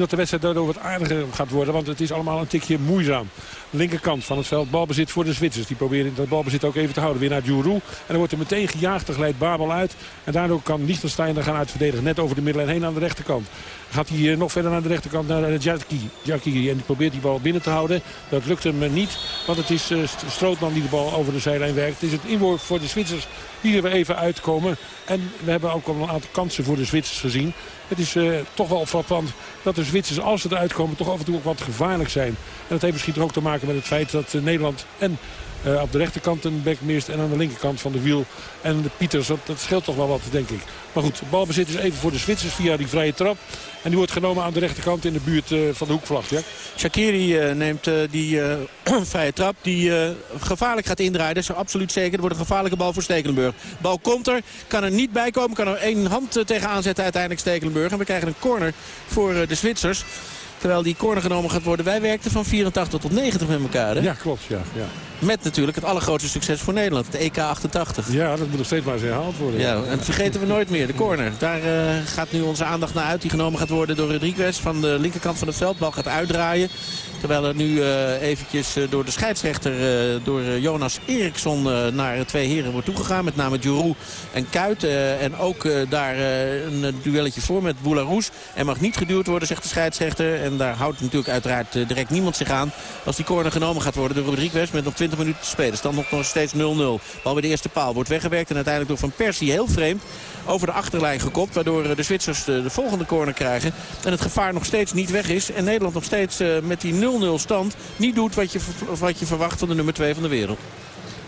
dat de wedstrijd daardoor wat aardiger gaat worden. Want het is allemaal een tikje moeizaam. Linkerkant van het veld. Balbezit voor de Zwitsers. Die proberen dat balbezit ook even te houden. Weer naar Djourou. En dan wordt er meteen gejaagd. Tegelijk Babel uit. En daardoor kan Liechtenstein er gaan uitverdedigen. Net over de middenlijn heen aan de rechterkant. Gaat hij eh, nog verder naar de rechterkant naar eh, Jackie. Jackie. En die probeert die bal binnen te houden. Dat lukt hem eh, niet. Want het is Strootman die de bal over de zijlijn werkt. Het is het inworp voor de Zwitsers die er even uitkomen. En we hebben ook al een aantal kansen voor de Zwitsers gezien. Het is toch wel frappant dat de Zwitsers, als ze eruit komen, toch af en toe ook wat gevaarlijk zijn. En dat heeft misschien ook te maken met het feit dat Nederland en uh, op de rechterkant een bek mist en aan de linkerkant van de wiel. En de Pieters, dat, scheelt toch wel wat, denk ik. Maar goed, balbezit is even voor de Zwitsers via die vrije trap. En die wordt genomen aan de rechterkant in de buurt uh, van de hoekvlag. Ja? Shakiri uh, neemt die vrije trap die gevaarlijk gaat indraaien. Dat is absoluut zeker. Er wordt een gevaarlijke bal voor Stekelenburg. Bal komt er, kan er niet bij komen. Kan er één hand tegenaan zetten uiteindelijk Stekelenburg. En we krijgen een corner voor de Zwitsers. Terwijl die corner genomen gaat worden. Wij werkten van 84 tot 90 met elkaar. Hè? Ja, klopt. Ja, ja. Met natuurlijk het allergrootste succes voor Nederland. Het EK 88. Ja, dat moet nog steeds maar eens herhaald worden. Ja, en vergeten we nooit meer. De corner. Daar uh, gaat nu onze aandacht naar uit. Die genomen gaat worden door Rodriguez van de linkerkant van het veld. Bal gaat uitdraaien. Terwijl er nu uh, eventjes uh, door de scheidsrechter, door Jonas Eriksson, naar twee heren wordt toegegaan. Met name Giroud en Kuit. en ook daar een duelletje voor met Boularus. Er mag niet geduwd worden, zegt de scheidsrechter. En daar houdt natuurlijk uiteraard direct niemand zich aan. Als die corner genomen gaat worden door Rodriguez met nog 20 minuten te spelen. Stand nog steeds 0-0. Bal bij de eerste paal wordt weggewerkt. En uiteindelijk door Van Persie heel vreemd over de achterlijn gekopt. Waardoor de Zwitsers de, de volgende corner krijgen. En het gevaar nog steeds niet weg is. En Nederland nog steeds uh, met die 0-0 stand niet doet wat je, wat je verwacht van de nummer 2 van de wereld.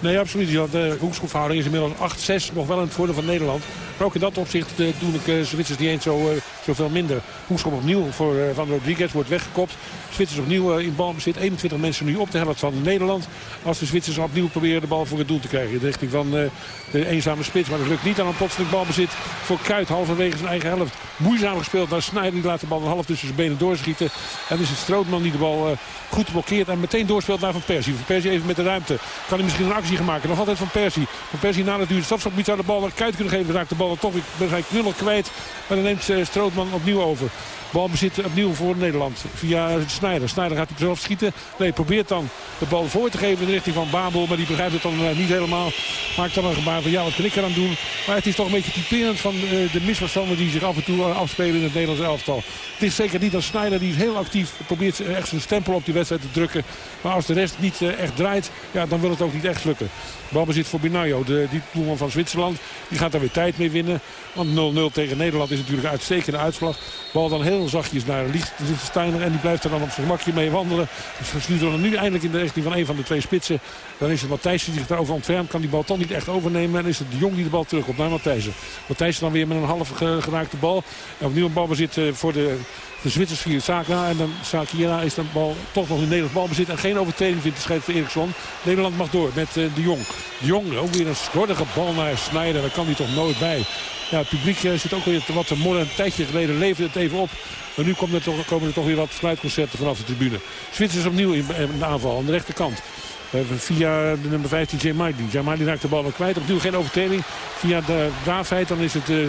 Nee, absoluut. De hoekschopverhouding is inmiddels 8-6. Nog wel in het voordeel van Nederland. Maar ook in dat opzicht doen uh, Zwitsers niet eens zo, uh, zoveel minder. Hoekschop opnieuw voor Van Rodriguez wordt weggekopt. Zwitsers opnieuw in balbezit. 21 mensen nu op de helft van Nederland. Als de Zwitsers opnieuw proberen de bal voor het doel te krijgen. In de richting van de eenzame spits. Maar dat lukt niet. Dan een plotseling balbezit voor Kuit. Halverwege zijn eigen helft. Moeizaam gespeeld naar Snijder. Die laat de bal een half tussen zijn benen doorschieten. En is het Strootman die de bal goed blokkeert. En meteen doorspeelt naar Van Persie. Van Persie even met de ruimte. Kan hij misschien een actie gaan maken. Nog altijd Van Persie. Van Persie na het duur strafschopgebied zou de bal naar Kuit kunnen geven. Raakt de bal toch weer knullig kwijt. Maar dan neemt Strootman opnieuw over. Balbezit opnieuw voor Nederland. Via Snijder. Snijder gaat hij zelf schieten. Nee, probeert dan de bal voor te geven in de richting van Babel. Maar die begrijpt het dan niet helemaal. Maakt dan een gebaar van ja, wat kan ik eraan doen? Maar het is toch een beetje typerend van de misverstanden die zich af en toe afspelen in het Nederlands elftal. Het is zeker niet als Snijder die is heel actief probeert echt zijn stempel op die wedstrijd te drukken. Maar als de rest niet echt draait, ja, dan wil het ook niet echt lukken. Balbezit voor Binayo, de doelman van Zwitserland. Die gaat daar weer tijd mee winnen. Want 0-0 tegen Nederland is natuurlijk een uitstekende uitslag. Bal dan heel zachtjes naar Liechtensteiner. En die blijft er dan op zijn gemakje mee wandelen. Dus stuurt dan nu eindelijk in de richting van een van de twee spitsen. Dan is het Matthijssen die zich daarover ontfermt. Kan die bal toch niet echt overnemen. En is het de Jong die de bal terug op naar Matthijssen. Matthijssen dan weer met een half geraakte bal. En opnieuw een balbezit eh, voor de de Zwitsers via Saka. En dan Sakira is dan bal toch nog in Nederlands balbezit. En geen overtreding vindt de scheidsrechter Eriksson. Nederland mag door met uh, de Jong. De Jong ook weer een slordige bal naar Snijder. Daar kan hij toch nooit bij. Ja, het publiek uh, zit ook weer wat te morren. Een tijdje geleden leverde het even op. Maar nu komen er toch, komen er toch weer wat fluitconcerten vanaf de tribune. Zwitsers opnieuw in, in de aanval aan de rechterkant. Uh, via de nummer 15 Jamali. Jamali raakt de bal wel kwijt. Opnieuw geen overtreding. Via de Daafheid dan is het uh,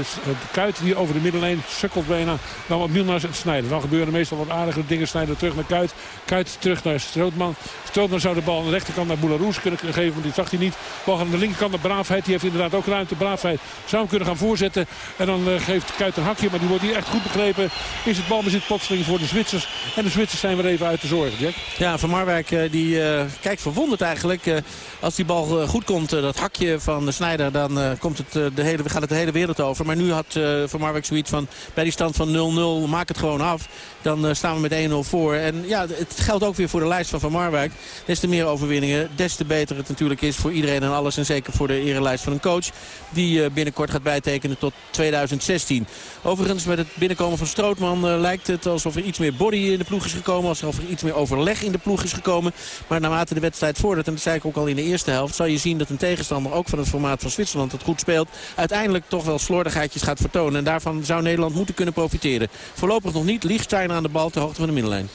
Kuit die over de middenlijn sukkelt bijna. Dan opnieuw naar het snijden. Dan gebeuren meestal wat aardige dingen. Snijden terug naar Kuit. Kuit terug naar Strootman. Strootman zou de bal aan de rechterkant naar Boularus kunnen geven. Want die zag hij niet. Bal aan de linkerkant naar Braafheid. Die heeft inderdaad ook ruimte. Braafheid zou hem kunnen gaan voorzetten. En dan uh, geeft Kuit een hakje. Maar die wordt hier echt goed begrepen. Is het balbezit plotseling voor de Zwitsers. En de Zwitsers zijn weer even uit de zorg. Jack. Ja, Van Marwijk die kijkt verwonderd eigenlijk. Uh, als die bal uh, goed komt, uh, dat hakje van de Snijder, dan komt het, de hele, gaat het de hele wereld over. Maar nu had Van Marwijk zoiets van, bij die stand van 0-0, maak het gewoon af. Dan staan we met 1-0 voor. En ja, het geldt ook weer voor de lijst van Van Marwijk. Des te meer overwinningen, des te beter het natuurlijk is voor iedereen en alles. En zeker voor de erelijst van een coach. Die binnenkort gaat bijtekenen tot 2016. Overigens met het binnenkomen van Strootman lijkt het alsof er iets meer body in de ploeg is gekomen. Alsof er iets meer overleg in de ploeg is gekomen. Maar naarmate de wedstrijd voordat, en dat zei ik ook al in de eerste helft... zal je zien dat een tegenstander ook van het formaat van Zwitserland het goed speelt... uiteindelijk toch wel slordigheidjes gaat vertonen. En daarvan zou Nederland moeten kunnen profiteren. Voorlopig nog niet. Liechtenstein aan de bal ter hoogte van de middenlijn.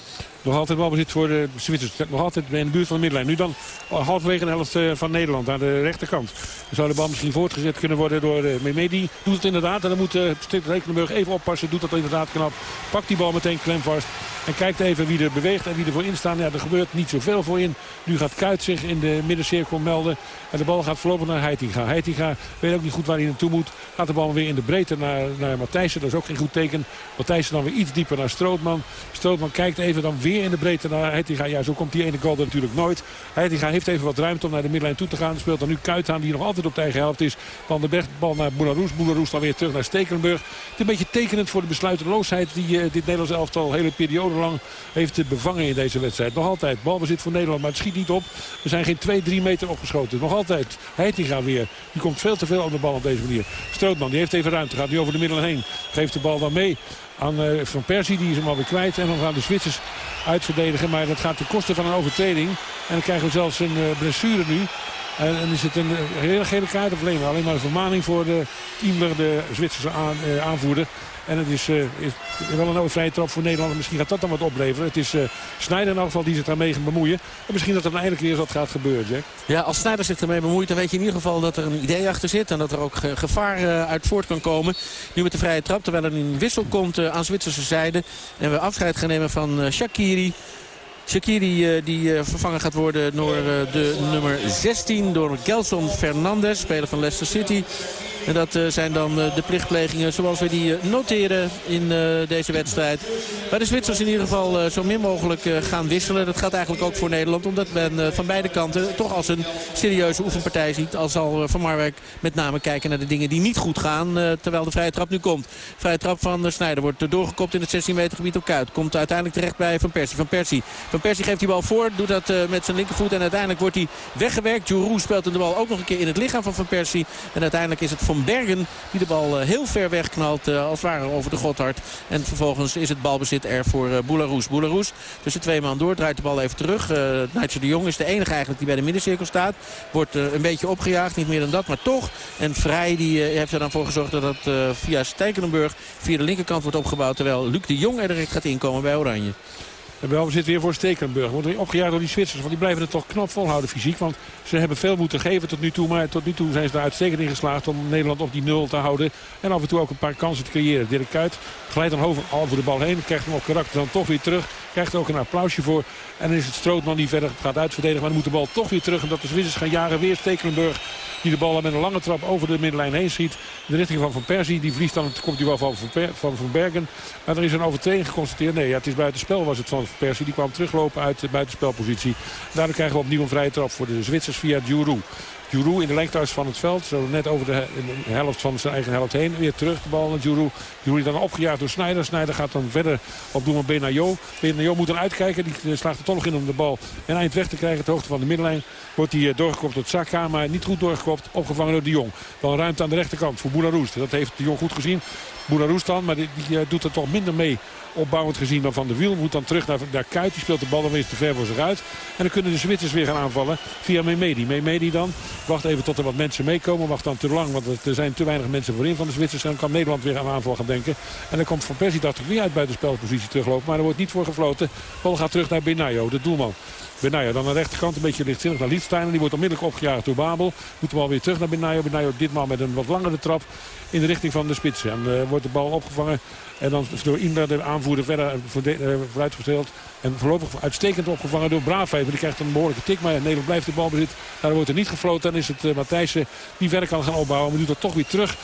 Nog altijd balbezit voor de Zwitsers. Nog altijd in de buurt van de middenlijn. Nu dan halverwege de helft van Nederland aan de rechterkant. Dan zou de bal misschien voortgezet kunnen worden door uh, Memedi. Doet het inderdaad. En dan moet uh, Rekenenburg even oppassen. Doet dat inderdaad knap. Pakt die bal meteen klem vast. En kijkt even wie er beweegt en wie er voor in. Ja, er gebeurt niet zoveel voor in. Nu gaat Kuit zich in de middencirkel melden. En de bal gaat voorlopig naar Heitinga. Heitinga weet ook niet goed waar hij naartoe moet. Gaat de bal weer in de breedte naar, naar Matthijssen. Dat is ook geen goed teken. Matthijssen dan weer iets dieper naar Strootman. Strootman kijkt even dan weer in de breedte naar Heitinga. Ja, zo komt die ene goal natuurlijk nooit. Heitinga heeft even wat ruimte om naar de middenlijn toe te gaan. Speelt dan nu Kuit aan die nog altijd op de eigen helft is. Dan de bal naar Boularoes. Boularoes dan weer terug naar Stekelenburg. Het is een beetje tekenend voor de besluiteloosheid die uh, dit Nederlands elftal hele periode lang heeft te bevangen in deze wedstrijd. Nog altijd balbezit voor Nederland, maar het schiet niet op. Er zijn geen 2, 3 meter opgeschoten. Nog altijd Heitinga weer. Die komt veel te veel aan de bal op deze manier. Strootman, die heeft even ruimte. Gaat nu over de middelen heen. Geeft de bal dan mee aan uh, Van Persie. Die is hem alweer kwijt. En dan gaan de Zwitsers uitverdedigen. Maar dat gaat ten koste van een overtreding. En dan krijgen we zelfs een uh, blessure nu. En, is het een hele gele kaart of alleen maar, een vermaning voor de Teamler, de Zwitserse aan, uh, aanvoerder. En het is, uh, is wel een vrije trap voor Nederland. Misschien gaat dat dan wat opleveren. Het is uh, Snijder in elk geval die zich daarmee gaat bemoeien. En misschien dat er eindelijk weer wat gaat gebeuren, Jack. Ja, als Snijder zich ermee bemoeit, dan weet je in ieder geval dat er een idee achter zit. En dat er ook gevaar uit voort kan komen. Nu met de vrije trap, terwijl er een wissel komt aan Zwitserse zijde. En we afscheid gaan nemen van Shakiri. Shakiri die vervangen gaat worden door de nummer 16. Door Gelson Fernandes, speler van Leicester City. En dat uh, zijn dan uh, de plichtplegingen zoals we die uh, noteren in deze wedstrijd. Waar de Zwitsers in ieder geval zo min mogelijk gaan wisselen. Dat gaat eigenlijk ook voor Nederland. Omdat men van beide kanten toch als een serieuze oefenpartij ziet. Al zal Van Marwijk met name kijken naar de dingen die niet goed gaan. terwijl de vrije trap nu komt. Vrije trap van Snijder wordt doorgekopt in het 16 meter gebied op Kuit. Komt uiteindelijk terecht bij Van Persie. Van Persie, van Persie geeft die bal voor. Doet dat met zijn linkervoet. En uiteindelijk wordt hij weggewerkt. Jourou speelt de bal ook nog een keer in het lichaam van Van Persie. En uiteindelijk is het Van Bergen die de bal heel ver wegknalt als het ware over de Gotthard. En vervolgens is het balbezit er voor Boularoes. Boularoes tussen twee man door, draait de bal even terug. Uh, de Jong is de enige eigenlijk die bij de middencirkel staat. Wordt een beetje opgejaagd, niet meer dan dat, maar toch. En Vrij die, heeft er dan voor gezorgd dat het via Stekelenburg via de linkerkant wordt opgebouwd. Terwijl Luc de Jong er direct gaat inkomen bij Oranje. En we zitten weer voor Stekelenburg. Wordt opgejaagd door die Zwitsers. Want die blijven het toch knap volhouden fysiek. Want ze hebben veel moeten geven tot nu toe. Maar tot nu toe zijn ze er uitstekend in geslaagd om Nederland op die nul te houden. En af en toe ook een paar kansen te creëren. Dirk Kuyt glijdt dan over, over de bal heen. Krijgt hem op karakter dan toch weer terug. Krijgt er ook een applausje voor. En dan is het Strootman die verder gaat uitverdedigen. Maar dan moet de bal toch weer terug. Omdat de Zwitsers gaan jagen. Weer Stekelenburg die de bal met een lange trap over de middenlijn heen schiet. In de richting van Van Persie. Die verliest dan, komt hij wel van Van, Bergen. Maar er is een overtreding geconstateerd. Nee, het is buitenspel was het van Van Persie. Die kwam teruglopen uit de buitenspelpositie. Daardoor krijgen we opnieuw een vrije trap voor de Zwitsers via Djourou. Djourou in de lengtehuis van het veld. Zo net over de helft van zijn eigen helft heen. Weer terug de bal naar Djourou. Djourou dan opgejaagd door Snijder. Snijder gaat dan verder op doen met Benayo. Benayo moet dan uitkijken. Die slaagt er toch nog in om de bal een eind weg te krijgen. Het hoogte van de middenlijn wordt hij doorgekopt door Saka. Maar niet goed doorgekopt. Opgevangen door de Jong. Dan ruimte aan de rechterkant voor Boularoes. Dat heeft de Jong goed gezien. Boularoes dan. Maar die, die doet er toch minder mee opbouwend gezien dan Van de Wiel. Moet dan terug naar, naar Kuit. Die speelt de bal dan weer te ver voor zich uit. En dan kunnen de Zwitsers weer gaan aanvallen via Memedi. Memedi dan wacht even tot er wat mensen meekomen. Wacht dan te lang, want er zijn te weinig mensen voorin van de Zwitsers. En dan kan Nederland weer aan aanval gaan denken. En dan komt Van Persie dacht ik weer uit buitenspelpositie teruglopen. Maar er wordt niet voor gefloten. Bal gaat terug naar Benayo, de doelman. Benayo dan aan de rechterkant een beetje lichtzinnig naar Liedstein. Die wordt onmiddellijk opgejaagd door Babel. Moet de bal weer terug naar Benayo. Benayo ditmaal met een wat langere trap in de richting van de spits. En uh, wordt de bal opgevangen. En dan door Indra de aanvoerder verder uh, vooruitgesteld. En voorlopig uitstekend opgevangen door Braafheid. Die krijgt een behoorlijke tik. Maar Nederland blijft de bal bezit. Daar wordt er niet gefloten. Dan is het uh, Matthijssen die verder kan gaan opbouwen. Maar doet dat toch weer terug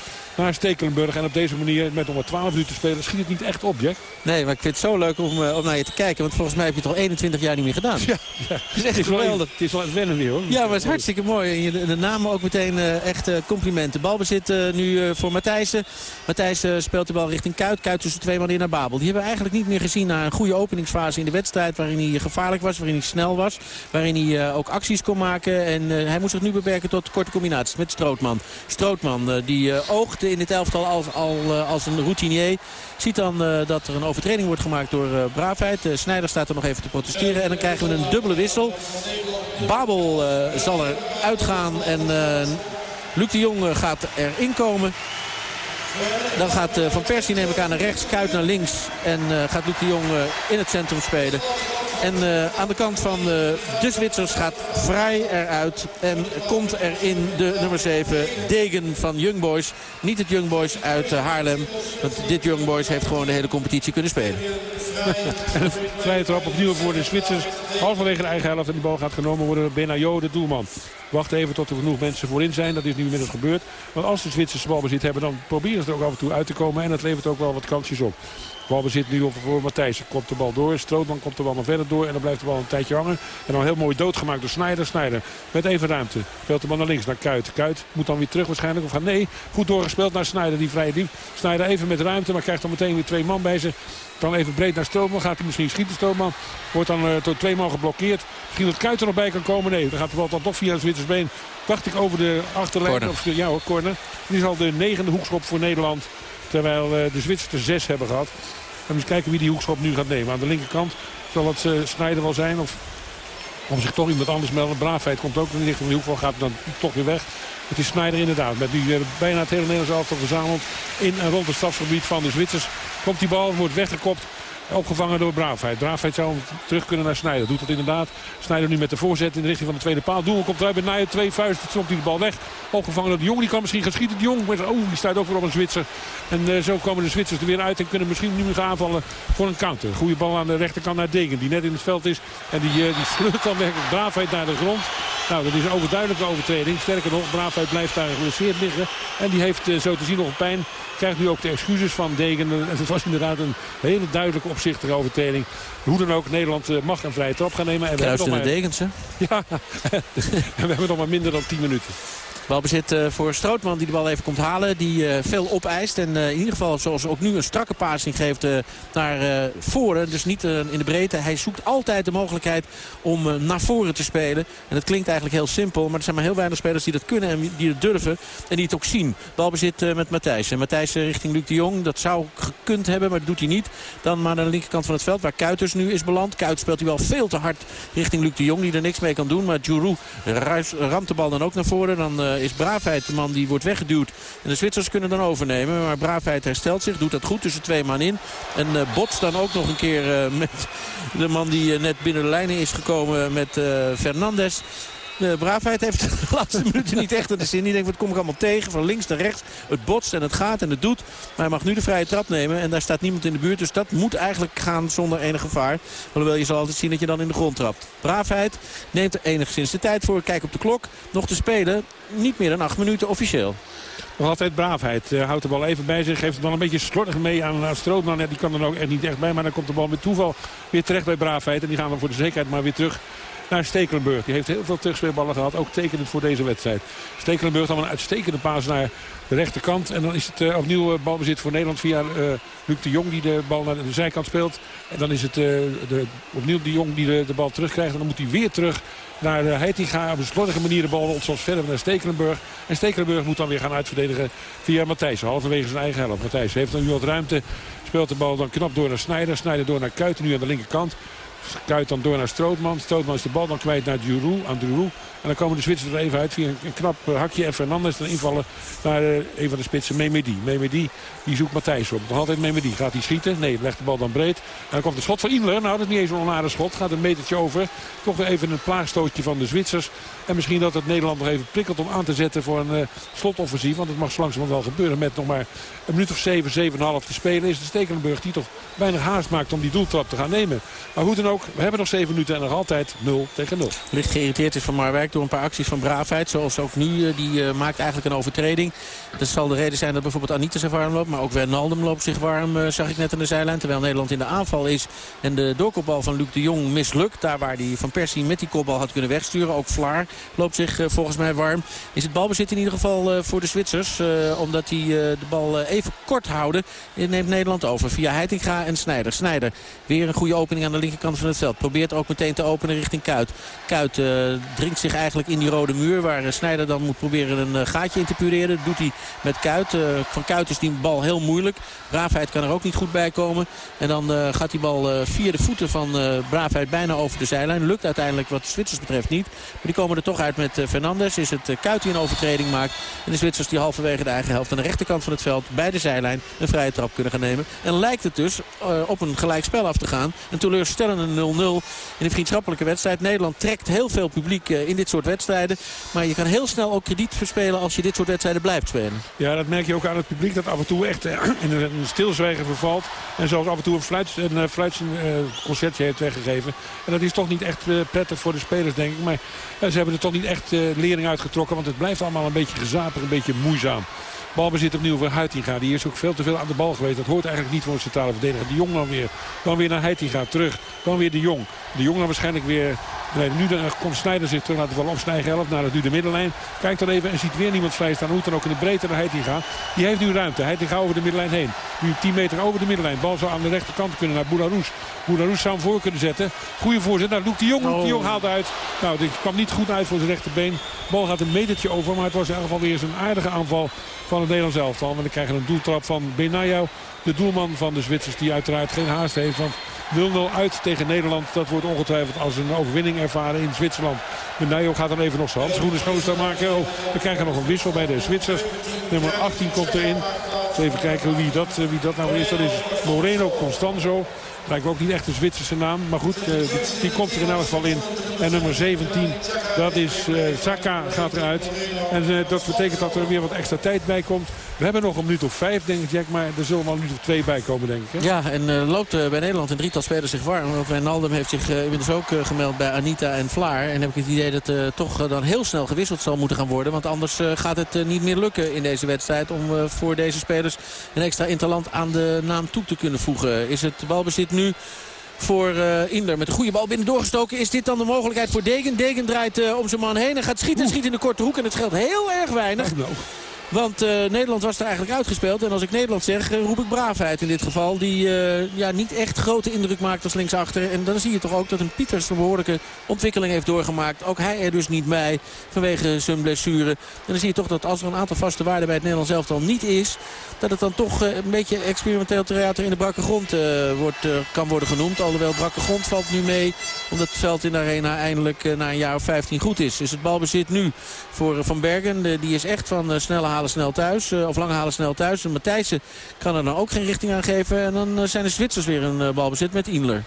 naar Stekelenburg. En op deze manier, met nog maar 12 minuten te spelen, schiet het niet echt op, Jack. Nee, maar ik vind het zo leuk om, uh, om naar je te kijken. Want volgens mij heb je het al 21 jaar niet meer gedaan. Ja, ja. Het is echt het is geweldig. het is wel het wennen weer, hoor. Ja, maar het is hartstikke mooi. En de namen ook meteen uh, echt uh, complimenten. Balbezit nu voor Matthijssen. Matthijssen speelt de bal richting Kuit. Kuit tussen twee man in naar Babel. Die hebben we eigenlijk niet meer gezien na een goede openingsfase in de wedstrijd. Waarin hij gevaarlijk was, waarin hij snel was. Waarin hij ook acties kon maken. En hij moet zich nu beperken tot korte combinaties met Strootman. Strootman die oogde in het elftal als, al, als een routinier. Ziet dan uh, dat er een overtreding wordt gemaakt door uh, Braafheid. Snijder staat er nog even te protesteren. En dan krijgen we een dubbele wissel. Babel zal er uitgaan. En Luc de Jong gaat erin komen. Dan gaat Van Persie neem ik aan naar rechts. Kuit naar links. En gaat Luc de Jong in het centrum spelen. En aan de kant van de Zwitsers gaat Vrij eruit. En komt er in de nummer 7 Degen van Young Boys. Niet het Young Boys uit Haarlem. Want dit Young Boys heeft gewoon de hele competitie kunnen spelen. en vrije trap opnieuw voor de Zwitsers. Halverwege de eigen helft en die bal gaat genomen worden door Benayo, de doelman. Wacht even tot er genoeg mensen voorin zijn. Dat is nu inmiddels gebeurd. Want als de Zwitsers balbezit hebben, dan proberen ze er ook af en toe uit te komen. En dat levert ook wel wat kansjes op. Balbezit nu op voor Matthijs. Komt de bal door. Strootman komt de bal nog verder door. En dan blijft de bal een tijdje hangen. En dan heel mooi doodgemaakt door Snijder. Snijder met even ruimte. Speelt de bal naar links, naar Kuit. Kuit moet dan weer terug waarschijnlijk. Of gaat nee, goed doorgespeeld naar Snijder. Die vrije diep. Snijder even met ruimte. Maar krijgt dan meteen weer twee man bij zich. Dan even breed naar Strootman. Gaat hij misschien schieten Strootman. Wordt dan uh, door twee man geblokkeerd. Misschien dat Kuit er nog bij kan komen. Nee, dan gaat de bal dan toch via het Zwitsersbeen. Dacht ik over de achterlijn. Of de, ja hoor, corner. Nu is al de negende hoekschop voor Nederland. Terwijl uh, de Zwitsers er zes hebben gehad. En eens kijken wie die hoekschop nu gaat nemen. Aan de linkerkant zal het uh, Snijder wel zijn. Of om zich toch iemand anders melden. Braafheid komt ook in de richting van de hoekval. Gaat dan toch weer weg. Het is Snijder inderdaad. Met nu uh, bijna het hele Nederlands elftal verzameld. In en rond het strafgebied van de Zwitsers. Komt die bal, wordt weggekopt. Opgevangen door Braafheid. Braafheid zou terug kunnen naar Snijder. Doet dat inderdaad. Snijder nu met de voorzet in de richting van de tweede paal. Doel komt eruit bij Nijer. Twee vuisten. Stopt hij de bal weg. Opgevangen door de Jong. Die kan misschien gaan schieten. De Jong. Maar, oh, die staat ook weer op een Zwitser. En uh, zo komen de Zwitsers er weer uit. En kunnen misschien nu gaan aanvallen voor een counter. Goede bal aan de rechterkant naar Degen. Die net in het veld is. En die, uh, die sleurt dan werkelijk Braafheid naar de grond. Nou, dat is een overduidelijke overtreding. Sterker nog, Braafheid blijft daar geblesseerd liggen. En die heeft uh, zo te zien nog pijn. Krijgt nu ook de excuses van Degen. En het was inderdaad een hele duidelijke opzichtige overtreding. Hoe dan ook, Nederland mag een vrije trap gaan nemen. En we hebben nog maar... de degens, hè? Ja, en we hebben nog maar minder dan 10 minuten. Balbezit uh, voor Strootman die de bal even komt halen. Die uh, veel opeist. En uh, in ieder geval zoals ook nu een strakke passing geeft naar voren. Dus niet in de breedte. Hij zoekt altijd de mogelijkheid om naar voren te spelen. En dat klinkt eigenlijk heel simpel. Maar er zijn maar heel weinig spelers die dat kunnen en die het durven. En die het ook zien. Balbezit met Matthijs. En Matthijs richting Luc de Jong. Dat zou gekund hebben, maar dat doet hij niet. Dan maar naar de linkerkant van het veld waar Kuiters nu is beland. Kuit speelt hij wel veel te hard richting Luc de Jong. Die er niks mee kan doen. Maar Giroud ramt de bal dan ook naar voren. Dan is Braafheid de man die wordt weggeduwd. En de Zwitsers kunnen dan overnemen. Maar Braafheid herstelt zich, doet dat goed tussen twee man in. En uh, botst dan ook nog een keer uh, met de man die net binnen de lijnen is gekomen met Fernandes. De braafheid heeft de laatste minuten niet echt in de zin. Die denkt, wat kom ik allemaal tegen? Van links naar rechts. Het botst en het gaat en het doet. Maar hij mag nu de vrije trap nemen. En daar staat niemand in de buurt. Dus dat moet eigenlijk gaan zonder enig gevaar. Alhoewel je zal altijd zien dat je dan in de grond trapt. Braafheid neemt er enigszins de tijd voor. Kijk op de klok. Nog te spelen. Niet meer dan acht minuten officieel. Nog altijd braafheid. Uh, houdt de bal even bij zich. Geeft het dan een beetje slordig mee aan, aan Strootman. Die kan er ook echt niet echt bij. Maar dan komt de bal met toeval weer terecht bij braafheid. En die gaan we voor de zekerheid maar weer terug naar Stekelenburg. Die heeft heel veel terugspeelballen gehad. Ook tekenend voor deze wedstrijd. Stekelenburg dan een uitstekende paas naar de rechterkant. En dan is het uh, opnieuw uh, balbezit voor Nederland via uh, Luc de Jong die de bal naar de zijkant speelt. En dan is het de, opnieuw de Jong die de, bal terugkrijgt. En dan moet hij weer terug naar Heitinga. Op een slordige manier de bal zoals verder naar Stekelenburg. En Stekelenburg moet dan weer gaan uitverdedigen via Matthijs. Halverwege zijn eigen helft. Matthijs heeft dan nu wat ruimte. Speelt de bal dan knap door naar Snijder. Snijder door naar Kuiten nu aan de linkerkant. Kuit dan door naar Strootman. Strootman is de bal dan kwijt naar Giroud, aan Giroud. En dan komen de Zwitsers er even uit via een, knap hakje. En Fernandes dan invallen naar uh, een van de spitsen, Memedi. Memedi die zoekt Matthijs op. Nog altijd Memedi. Gaat hij schieten? Nee, legt de bal dan breed. En dan komt de schot van Inler. Nou, dat is niet eens een onaardig schot. Gaat een metertje over. Toch even een plaagstootje van de Zwitsers. En misschien dat het Nederland nog even prikkelt om aan te zetten voor een uh, slotoffensief. Want het mag zo wel gebeuren. Met nog maar een minuut of 7, 7,5 te spelen. Is de Stekelenburg die toch weinig haast maakt om die doeltrap te gaan nemen. Maar hoe dan ook, we hebben nog 7 minuten en nog altijd 0 tegen 0. Licht geïrriteerd is van Marwijk door een paar acties van braafheid. Zoals ook nu, uh, die uh, maakt eigenlijk een overtreding. Dat zal de reden zijn dat bijvoorbeeld Anita zich warm loopt. Maar ook Wijnaldum loopt zich warm, zag ik net aan de zijlijn. Terwijl Nederland in de aanval is. En de doorkopbal van Luc de Jong mislukt. Daar waar hij Van Persie met die kopbal had kunnen wegsturen. Ook Vlaar loopt zich uh, volgens mij warm. Is het balbezit in ieder geval uh, voor de Zwitsers. Uh, omdat die de bal even kort houden. Neemt Nederland over via Heitinga en Snijder. Snijder weer een goede opening aan de linkerkant van het veld. Probeert ook meteen te openen richting Kuit. Kuit dringt zich eigenlijk in die rode muur. Waar Snijder dan moet proberen een gaatje in te pureren. Dat doet hij met Kuit. van Kuit is die bal heel moeilijk. Braafheid kan er ook niet goed bij komen. En dan gaat die bal via de voeten van Braafheid bijna over de zijlijn. Lukt uiteindelijk wat de Zwitsers betreft niet. Maar die komen er toch uit met Fernandes. Is het Kuit die een overtreding maakt. En de Zwitsers die halverwege de eigen helft aan de rechterkant van het veld bij de zijlijn een vrije trap kunnen gaan nemen. En lijkt het dus uh, op een gelijkspel af te gaan. Een teleurstellende een 0-0 in een vriendschappelijke wedstrijd. Nederland trekt heel veel publiek in dit soort wedstrijden. Maar je kan heel snel ook krediet verspelen als je dit soort wedstrijden blijft spelen. Ja, dat merk je ook aan het publiek dat af en toe echt in een stilzwijgen vervalt. En zelfs af en toe een, fluit, een heeft weggegeven. En dat is toch niet echt prettig voor de spelers, denk ik. Maar ze hebben er toch niet echt lering uitgetrokken. Want het blijft allemaal een beetje gezapig, een beetje moeizaam. Balbezit opnieuw voor Heitinga. Die is ook veel te veel aan de bal geweest. Dat hoort eigenlijk niet voor een centrale verdediger. De Jong dan weer. Dan weer naar Heitinga. Terug. Dan weer de Jong. De Jong dan waarschijnlijk weer... Nee, nu komt Snijder zich terug naar de bal Snijder helft. Naar nu de middenlijn. Kijkt dan even en ziet weer niemand vrij staan. Hoe dan ook in de breedte naar Heitinga. Die heeft nu ruimte. Heitinga over de middenlijn heen. Nu 10 meter over de middenlijn. Bal zou aan de rechterkant kunnen naar Boularus. Boularus zou hem voor kunnen zetten. Goede voorzet. Nou, Luc de Jong. Oh. de Jong haalt uit. Nou, dit kwam niet goed uit voor zijn rechterbeen. Bal gaat een metertje over. Maar het was in ieder geval weer eens een aardige aanval van het Nederlands elftal. Maar dan krijgen we een doeltrap van Benayo. De doelman van de Zwitsers die uiteraard geen haast heeft. Want 0-0 uit tegen Nederland. Dat wordt ongetwijfeld als een overwinning ervaren in Zwitserland. Benayo gaat dan even nog zijn handschoenen schoon maken. Oh, we krijgen nog een wissel bij de Zwitsers. Nummer 18 komt erin. Even kijken wie dat, eh, wie dat nou is. Dat is Moreno Constanzo. Lijkt ook niet echt een Zwitserse naam. Maar goed, eh, die komt er in elk geval in. En nummer 17, dat is uh, Saka, gaat eruit. En uh, dat betekent dat er weer wat extra tijd bij komt. We hebben nog een minuut of vijf, denk ik, Jack. Maar er zullen wel een minuut of twee bij komen, denk ik. Hè? Ja, en uh, loopt bij Nederland een drietal spelers zich warm. Want Wijnaldum heeft zich inmiddels ook gemeld bij Anita en Vlaar. En heb ik het idee dat uh, toch dan heel snel gewisseld zal moeten gaan worden. Want anders gaat het niet meer lukken in deze wedstrijd... om voor deze spelers een extra interland aan de naam toe te kunnen voegen. Is het balbezit nu voor uh, Inder. Met een goede bal binnen doorgestoken. Is dit dan de mogelijkheid voor Degen? Degen draait uh, om zijn man heen en gaat schieten. Schiet in de korte hoek en het scheelt heel erg weinig. Want uh, Nederland was er eigenlijk uitgespeeld. En als ik Nederland zeg, roep ik braafheid in dit geval. Die uh, ja, niet echt grote indruk maakt als linksachter. En dan zie je toch ook dat een Pieters een behoorlijke ontwikkeling heeft doorgemaakt. Ook hij er dus niet bij vanwege zijn blessure. En dan zie je toch dat als er een aantal vaste waarden bij het Nederlands elftal niet is... dat het dan toch een beetje experimenteel theater in de brakke grond wordt, kan worden genoemd. Alhoewel brakke grond valt nu mee. Omdat het veld in de arena eindelijk na een jaar of 15 goed is. Dus het balbezit nu voor Van Bergen. die is echt van snelle halen snel thuis. of lange halen snel thuis. En Matthijssen kan er dan ook geen richting aan geven. En dan zijn de Zwitsers weer een balbezit met Inler.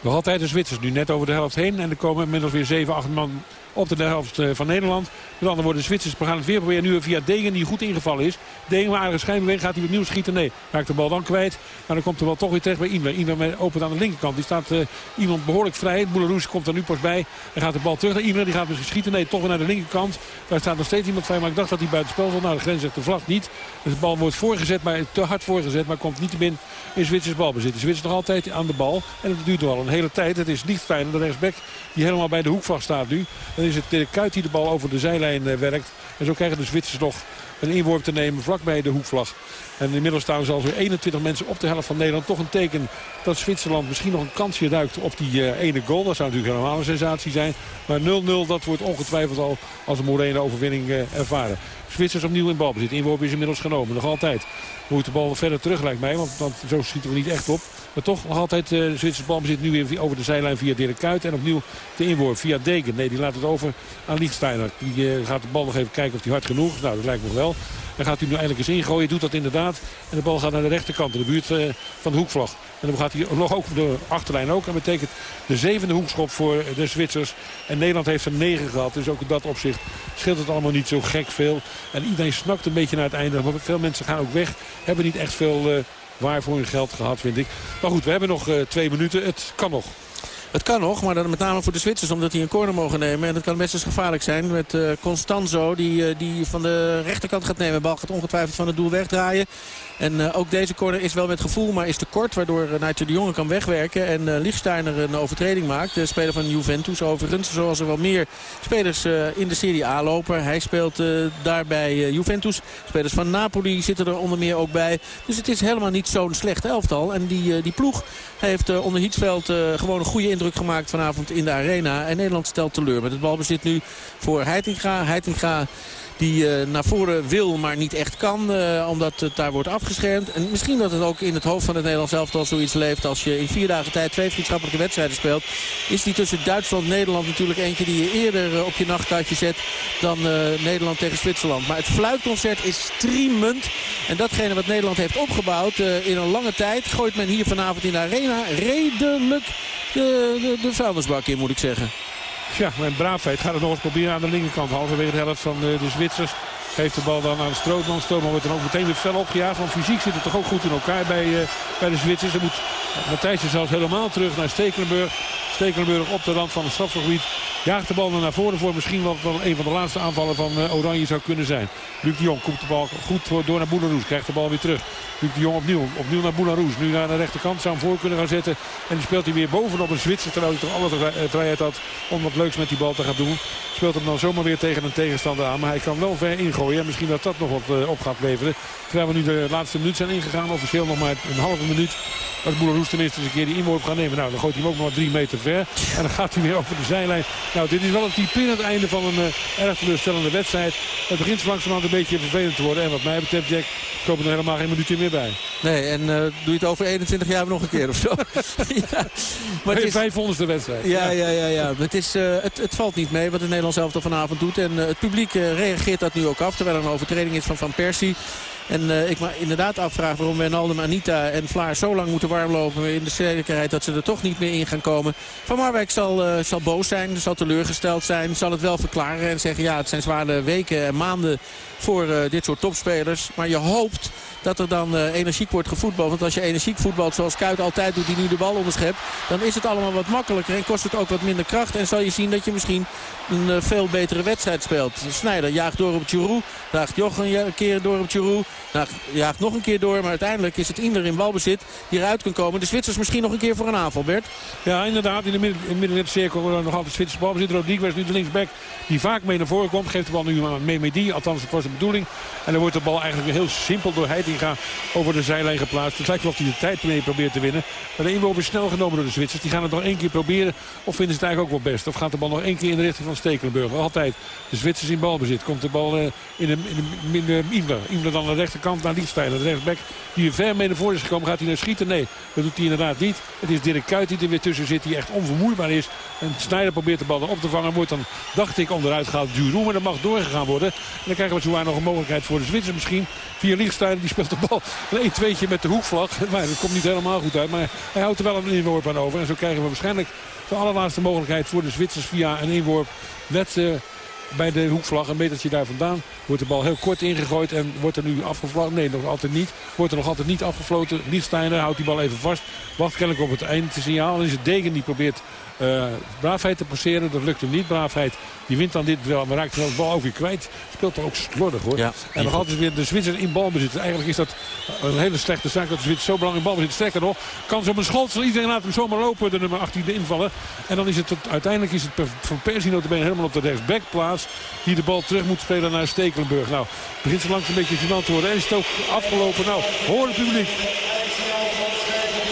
Nog altijd de Zwitsers nu net over de helft heen. En er komen inmiddels weer 7, 8 man op de helft van Nederland. Met andere woorden, de Zwitsers gaan het weer proberen. Nu via Degen die goed ingevallen is. Degen maar schijnbeweging. Gaat hij opnieuw schieten? Nee. Raakt de bal dan kwijt. Maar dan komt er wel toch weer terecht bij Inver. Inver opent aan de linkerkant. Die staat uh, iemand behoorlijk vrij. Boularoes komt er nu pas bij. Dan gaat de bal terug naar Inver. Die gaat misschien schieten. Nee, toch weer naar de linkerkant. Daar staat nog steeds iemand vrij. Maar ik dacht dat hij buiten spel was. Nou, de grens zegt de vlag niet. Dus de bal wordt voorgezet, maar te hard voorgezet. Maar komt niet te binnen in Zwitsers balbezit. De Zwitsers nog altijd aan de bal. En het duurt al een hele tijd. Het is niet fijn. De rechtsback die helemaal bij de hoekvlag staat nu. Is het de Kuit die de bal over de zijlijn eh, werkt. En zo krijgen de Zwitsers nog een inworp te nemen vlakbij de hoekvlag. En inmiddels staan ze zo'n 21 mensen op de helft van Nederland. Toch een teken dat Zwitserland misschien nog een kansje duikt op die uh, ene goal. Dat zou natuurlijk helemaal een sensatie zijn. Maar 0-0 dat wordt ongetwijfeld al als een morene overwinning ervaren. Zwitsers opnieuw in balbezit. Inworp is inmiddels genomen. Nog altijd. Moet de bal verder terug lijkt mij. Want, want zo schieten we niet echt op. Maar toch nog altijd uh, Zwitsers balbezit nu weer over de zijlijn via Dirk Kuyt. En opnieuw de inworp via Degen. Nee, die laat het over aan Lichtsteiner. Die uh, gaat de bal nog even kijken of hij hard genoeg is. Nou, dat lijkt me wel. Dan gaat hij nu eindelijk eens ingooien. Doet dat inderdaad. En de bal gaat naar de rechterkant. In de buurt uh, van de hoekvlag. En dan gaat hij nog ook de achterlijn ook. En betekent de zevende hoekschop voor de Zwitsers. En Nederland heeft er negen gehad. Dus ook in dat opzicht scheelt het allemaal niet zo gek veel. En iedereen snakt een beetje naar het einde. Maar veel mensen gaan ook weg. Hebben niet echt veel uh, waar voor hun geld gehad, vind ik. Maar goed, we hebben nog uh, twee minuten. Het kan nog. Het kan nog, maar dan met name voor de Zwitsers omdat die een corner mogen nemen. En dat kan best eens gevaarlijk zijn met uh, Constanzo die, uh, die van de rechterkant gaat nemen. De bal gaat ongetwijfeld van het doel wegdraaien. En uh, ook deze corner is wel met gevoel, maar is te kort. Waardoor uh, de Jonge kan wegwerken. En uh, een overtreding maakt. De speler van Juventus overigens. Zoals er wel meer spelers in de Serie A lopen. Hij speelt daar bij Juventus. Spelers van Napoli zitten er onder meer ook bij. Dus het is helemaal niet zo'n slecht elftal. En die, die ploeg heeft onder Hietsveld gewoon een goede indruk gemaakt vanavond in de arena. En Nederland stelt teleur met het balbezit nu voor Heitinga. Heitinga die uh, naar voren wil, maar niet echt kan. Uh, omdat het daar wordt afgeschermd. En misschien dat het ook in het hoofd van het Nederlands elftal zoiets leeft. Als je in vier dagen tijd twee vriendschappelijke wedstrijden speelt. Is die tussen Duitsland en Nederland natuurlijk eentje die je eerder uh, op je nachtkaartje zet. Dan Nederland tegen Zwitserland. Maar het fluitconcert is streamend. En datgene wat Nederland heeft opgebouwd in een lange tijd. Gooit men hier vanavond in de arena redelijk de, de, de vuilnisbak in, moet ik zeggen. Ja, mijn braafheid gaat het nog eens proberen aan de linkerkant. Halverwege de helft van de, de Zwitsers. Geeft de bal dan aan Strootman. Strootman wordt dan ook meteen weer fel opgejaagd. Want fysiek zit het toch ook goed in elkaar bij, uh, bij de Zwitsers. Dan moet Matthijsje zelfs helemaal terug naar Stekelenburg. Stekelenburg op de rand van het strafgebied. Jaagt de bal naar voren voor misschien wel, een van de laatste aanvallen van uh, Oranje zou kunnen zijn. Luc de Jong komt de bal goed door naar Boularoes. Krijgt de bal weer terug. Luc de Jong opnieuw. Opnieuw naar Boularoes. Nu naar de rechterkant zou hem voor kunnen gaan zetten. En die speelt hij weer bovenop een Zwitser. Terwijl hij toch alle vrijheid had om wat leuks met die bal te gaan doen. Speelt hem dan zomaar weer tegen een tegenstander aan. Maar hij kan wel ver ingooien. En misschien dat dat nog wat uh, op gaat leveren. Terwijl we nu de laatste minuut zijn ingegaan. Officieel nog maar een halve minuut. Als Boularoes tenminste eens een keer die inworp gaat nemen. Nou, dan gooit hij hem ook nog maar drie meter ver. En dan gaat hij weer over de zijlijn. Nou, dit is wel een typerend einde van een uh, erg teleurstellende wedstrijd. Het begint langzamerhand een beetje vervelend te worden. En wat mij betreft, Jack, komen er helemaal geen minuutje meer bij. Nee, en uh, doe je het over 21 jaar nog een keer of zo? ja, maar het is 500ste wedstrijd. Ja, ja, ja. ja. Het, is, uh, het, het valt niet mee wat het Nederlands elftal vanavond doet. En het publiek reageert dat nu ook af. Terwijl er een overtreding is van Van Persie. En uh, ik me inderdaad afvraag waarom Wijnaldum, Anita en Vlaar zo lang moeten warmlopen... in de zekerheid dat ze er toch niet meer in gaan komen. Van Marwijk zal, uh, zal boos zijn, zal teleurgesteld zijn, zal het wel verklaren... en zeggen ja, het zijn zware weken en maanden voor uh, dit soort topspelers. Maar je hoopt dat er dan uh, energiek wordt gevoetbald. Want als je energiek voetbalt zoals Kuit altijd doet die nu de bal onderschept... dan is het allemaal wat makkelijker en kost het ook wat minder kracht. En zal je zien dat je misschien een uh, veel betere wedstrijd speelt. Snijder jaagt door op Giroud. Jaagt Joch een keer door op Giroud. Jaagt nog een keer door. Maar uiteindelijk is het Inder in balbezit die eruit kan komen. De Zwitsers misschien nog een keer voor een aanval, Bert. Ja, inderdaad. In de midden, in de cirkel nog altijd Zwitsers balbezit. Rodriguez nu de linksback die vaak mee naar voren komt. Geeft de bal nu mee met die. Althans, het was de bedoeling. En dan wordt de bal eigenlijk heel simpel door Over de zijlijn geplaatst. Het lijkt wel of hij de tijd mee probeert te winnen. Maar de inworp is snel genomen door de Zwitsers. Die gaan het nog één keer proberen. Of vinden ze het eigenlijk ook wel best. Of gaat de bal nog één keer in de richting van Stekelenburg. Altijd de Zwitsers in balbezit. Komt de bal uh, in de, in de, in dan aan de rechterkant naar Liefstijler. De rechtsback die er ver mee naar voren is gekomen. Gaat hij naar schieten? Nee, dat doet hij inderdaad niet. Het is Dirk Kuyt die er weer tussen zit. Die echt onvermoeibaar is. En Snijder probeert de bal op te vangen. Wordt dan, dacht ik, onderuit gehaald. Duroe. Maar dat mag doorgegaan worden. En dan krijgen we zowaar nog een mogelijkheid voor de Zwitsers misschien. Via Liefstijler. Die speelt de bal een 1-2'tje met de hoekvlag. Maar dat komt niet helemaal goed uit. Maar hij houdt er wel een inworp aan over. En zo krijgen we waarschijnlijk de allerlaatste mogelijkheid voor de Zwitsers via een inworp. Uh, bij de hoekvlag. Een metertje daar vandaan wordt de bal heel kort ingegooid. En wordt er nu afgevloten? Nee, nog altijd niet. Wordt er nog altijd niet afgefloten. Liefsteiner houdt die bal even vast. Wacht kennelijk op het eindsignaal. Dan is het Degen die probeert uh, Braafheid te passeren. Dat lukt hem niet. Braafheid die wint dan dit wel. Maar raakt de bal ook weer kwijt. Speelt toch ook slordig hoor. Ja, en nog altijd weer de Zwitser in balbezit. Eigenlijk is dat een hele slechte zaak dat de Zwitser zo belangrijk in balbezit. Sterker nog, kan zo een scholtsel. Iedereen laat hem zomaar lopen. De nummer 18 invallen. En dan is het uiteindelijk is het van Persie notabene helemaal op de Die de bal terug moet spelen naar Stekelenburg. Nou, begint zo langs een beetje gênant te worden. En is het ook afgelopen. Nou, hoor het publiek.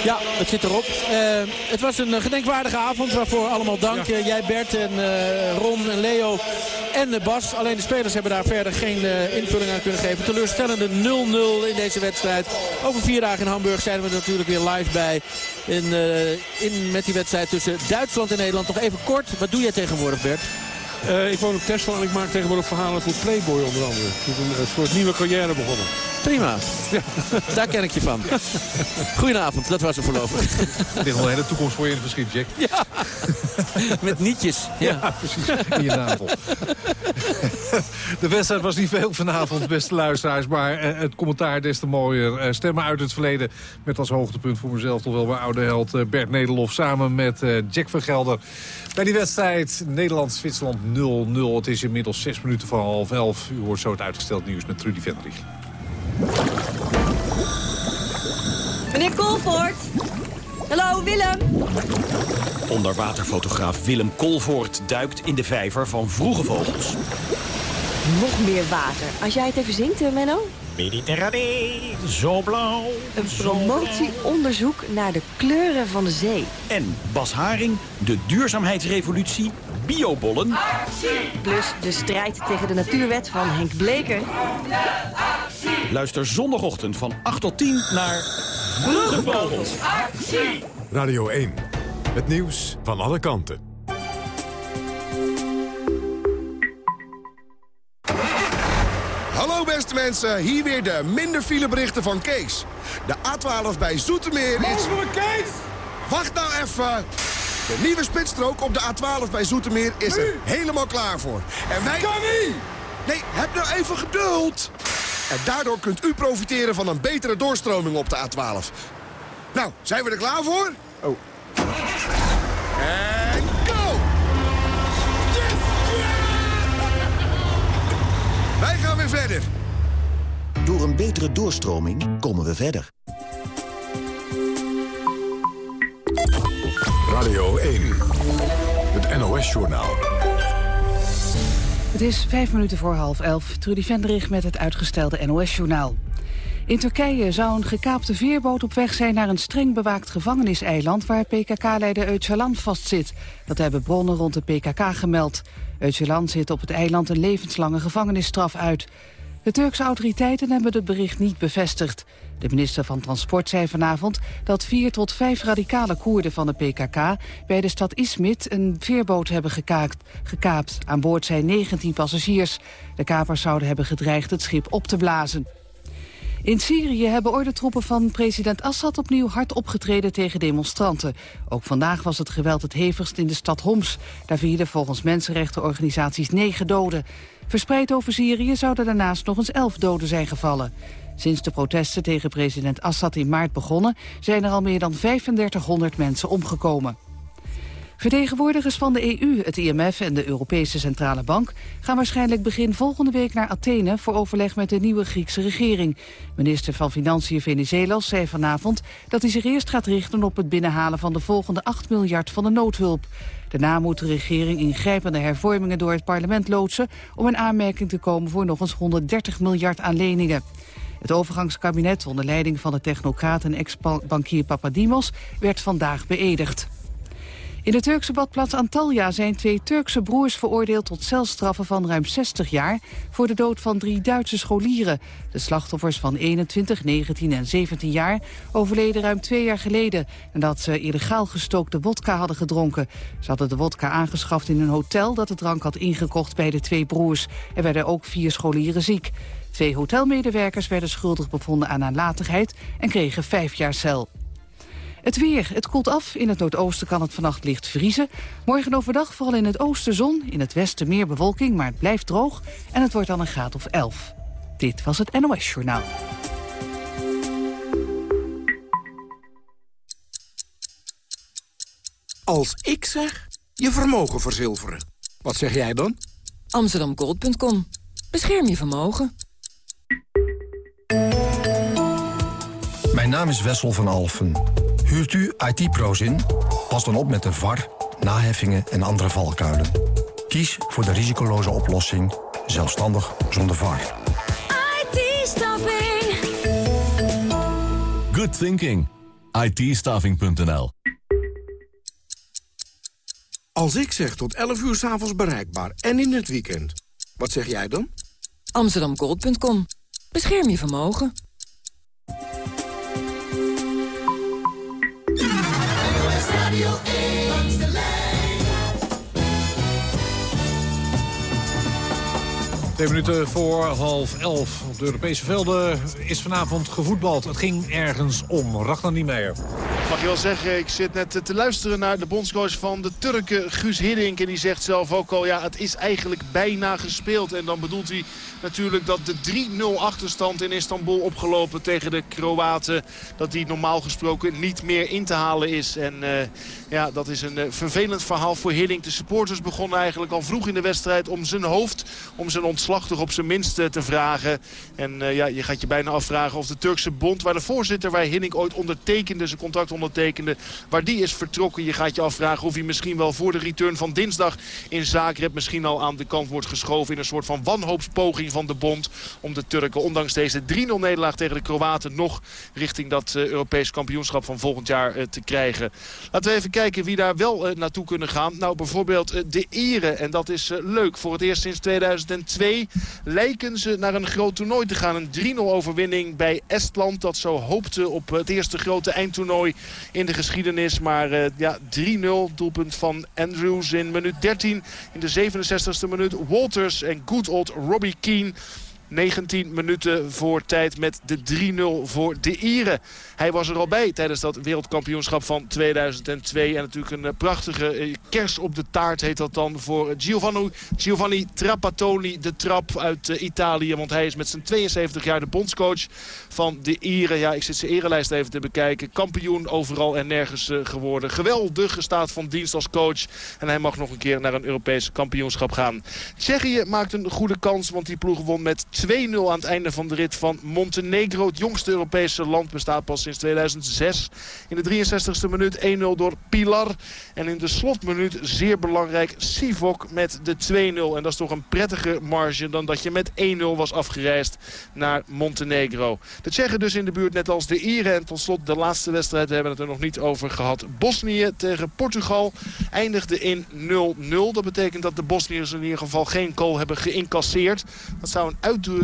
Ja, het zit erop. Uh, het was een gedenkwaardige avond waarvoor allemaal dank. Ja. Jij Bert en uh, Ron en Leo en Bas. Alleen de spelers hebben daar verder geen invulling aan kunnen geven. Teleurstellende 0-0 in deze wedstrijd. Over vier dagen in Hamburg zijn we er natuurlijk weer live bij. In, in, met die wedstrijd tussen Duitsland en Nederland. Nog even kort, wat doe jij tegenwoordig Bert? Uh, ik woon op Texel en ik maak tegenwoordig verhalen voor Playboy onder andere. Ik ben een soort nieuwe carrière begonnen. Prima. Ja. Daar ken ik je van. Goedenavond, dat was het voorlopig. Dit is wel een hele toekomst voor je in het verschiet, Jack. Ja, met nietjes. Ja, ja precies. In je navel. De wedstrijd was niet veel vanavond, beste luisteraars. Maar uh, het commentaar des te mooier. Uh, stemmen uit het verleden met als hoogtepunt voor mezelf... toch wel mijn oude held uh, Bert Nederlof samen met Jack van Gelder. Bij die wedstrijd Nederland-Zwitserland 0-0. Het is inmiddels 6 minuten voor half 11. U hoort zo het uitgesteld nieuws met Trudy Vendrich. Meneer Kolvoort. Hallo, Willem. Onderwaterfotograaf Willem Kolvoort duikt in de vijver van vroege vogels. Nog meer water. Als jij het even zingt, Menno. Mediterranee, zo blauw. Een promotieonderzoek naar de kleuren van de zee. En Bas Haring, de duurzaamheidsrevolutie, biobollen. Plus de strijd tegen de natuurwet van Henk Bleker. Luister zondagochtend van 8 tot 10 naar Vroege Vogels. Radio 1, het nieuws van alle kanten. Hallo beste mensen, hier weer de minder fileberichten van Kees. De A12 bij Zoetermeer is... Kees! Wacht nou even! De nieuwe spitsstrook op de A12 bij Zoetermeer is er helemaal klaar voor. En wij... Kan niet! Nee, heb nou even geduld. En daardoor kunt u profiteren van een betere doorstroming op de A12. Nou, zijn we er klaar voor? Oh. En go! Yes! Wij gaan weer verder. Door een betere doorstroming komen we verder. Radio 1. Het NOS-journaal. Het is vijf minuten voor half elf. Trudy Vendrich met het uitgestelde NOS-journaal. In Turkije zou een gekaapte veerboot op weg zijn naar een streng bewaakt gevangeniseiland waar PKK-leider Öcalan vastzit. Dat hebben bronnen rond de PKK gemeld. Öcalan zit op het eiland een levenslange gevangenisstraf uit. De Turkse autoriteiten hebben het bericht niet bevestigd. De minister van Transport zei vanavond dat vier tot vijf radicale Koerden van de PKK bij de stad Izmit een veerboot hebben gekaakt, gekaapt. Aan boord zijn 19 passagiers. De kapers zouden hebben gedreigd het schip op te blazen. In Syrië hebben ordentroepen van president Assad opnieuw hard opgetreden tegen demonstranten. Ook vandaag was het geweld het hevigst in de stad Homs. Daar vielen volgens mensenrechtenorganisaties negen doden. Verspreid over Syrië zouden daarnaast nog eens elf doden zijn gevallen. Sinds de protesten tegen president Assad in maart begonnen... zijn er al meer dan 3500 mensen omgekomen. Vertegenwoordigers van de EU, het IMF en de Europese Centrale Bank... gaan waarschijnlijk begin volgende week naar Athene... voor overleg met de nieuwe Griekse regering. Minister van Financiën Venizelos zei vanavond... dat hij zich eerst gaat richten op het binnenhalen van de volgende 8 miljard van de noodhulp. Daarna moet de regering ingrijpende hervormingen door het parlement loodsen... om in aanmerking te komen voor nog eens 130 miljard aan leningen. Het overgangskabinet onder leiding van de technocraat en ex-bankier Papadimos werd vandaag beëdigd. In de Turkse badplaats Antalya zijn twee Turkse broers veroordeeld tot celstraffen van ruim 60 jaar voor de dood van drie Duitse scholieren. De slachtoffers van 21, 19 en 17 jaar overleden ruim twee jaar geleden nadat ze illegaal gestookte wodka hadden gedronken. Ze hadden de wodka aangeschaft in een hotel dat de drank had ingekocht bij de twee broers. Er werden ook vier scholieren ziek. Twee hotelmedewerkers werden schuldig bevonden aan nalatigheid en kregen vijf jaar cel. Het weer. Het koelt af. In het noordoosten kan het vannacht licht vriezen. Morgen overdag vooral in het oosten zon. In het westen meer bewolking, maar het blijft droog. En het wordt dan een graad of 11. Dit was het NOS Journaal. Als ik zeg, je vermogen verzilveren. Wat zeg jij dan? Amsterdamgold.com. Bescherm je vermogen. Mijn naam is Wessel van Alfen. Huurt u IT-pro's in? Pas dan op met de VAR, naheffingen en andere valkuilen. Kies voor de risicoloze oplossing, zelfstandig zonder VAR. IT-staffing. Good thinking. it Als ik zeg tot 11 uur s'avonds bereikbaar en in het weekend, wat zeg jij dan? Amsterdamgold.com. Bescherm je vermogen. Twee minuten voor half elf. Op de Europese velden is vanavond gevoetbald. Het ging ergens om. Ragnar Niemeyer. Mag je wel zeggen, ik zit net te luisteren naar de bondscoach van de Turken, Guus Hiddink. En die zegt zelf ook al, ja, het is eigenlijk bijna gespeeld. En dan bedoelt hij natuurlijk dat de 3-0 achterstand in Istanbul opgelopen tegen de Kroaten... dat die normaal gesproken niet meer in te halen is. En uh, ja, dat is een uh, vervelend verhaal voor Hiddink. De supporters begonnen eigenlijk al vroeg in de wedstrijd om zijn hoofd... om zijn ontslag toch op zijn minst te vragen. En ja, je gaat je bijna afvragen of de Turkse bond... waar de voorzitter, waar Hiddink ooit ondertekende, zijn contract ondertekende... waar die is vertrokken. Je gaat je afvragen of hij misschien wel voor de return van dinsdag in Zagreb... misschien al aan de kant wordt geschoven in een soort van wanhoopspoging van de bond. Om de Turken, ondanks deze 3-0 nederlaag tegen de Kroaten... nog richting dat uh, Europees kampioenschap van volgend jaar uh, te krijgen. Laten we even kijken wie daar wel uh, naartoe kunnen gaan. Nou, bijvoorbeeld de Ieren. En dat is leuk. Voor het eerst sinds 2002 lijken ze naar een groot toernooi te gaan. Een 3-0 overwinning bij Estland. Dat zo hoopte op het eerste grote eindtoernooi in de geschiedenis. Maar ja, 3-0 doelpunt van Andrews in minuut 13. In de 67e minuut Walters en good old Robbie Keane 19 minuten voor tijd met de 3-0 voor de Ieren. Hij was er al bij tijdens dat wereldkampioenschap van 2002. En natuurlijk een eh, prachtige eh, kers op de taart heet dat dan voor Giovanni, Giovanni Trapattoni. De trap uit eh, Italië. Want hij is met zijn 72 jaar de bondscoach van de Ieren. Ja, ik zit zijn erelijst even te bekijken. Kampioen overal en nergens geworden. Geweldige staat van dienst als coach. En hij mag nog een keer naar een Europees kampioenschap gaan. Tsjechië maakt een goede kans. Want die ploeg won met 2-0 aan het einde van de rit van Montenegro. Het jongste Europese land bestaat pas sinds 2006. In de 63ste minuut 1-0 door Pilar. En in de slotminuut zeer belangrijk Sivok met de 2-0. En dat is toch een prettige marge dan dat je met 1-0 was afgereisd naar Montenegro. De Tsjechen dus in de buurt net als de Ieren. En tot slot de laatste wedstrijd, we hebben het er nog niet over gehad. Bosnië tegen Portugal eindigde in 0-0. Dat betekent dat de Bosniërs in ieder geval geen goal hebben geïncasseerd. Dat zou een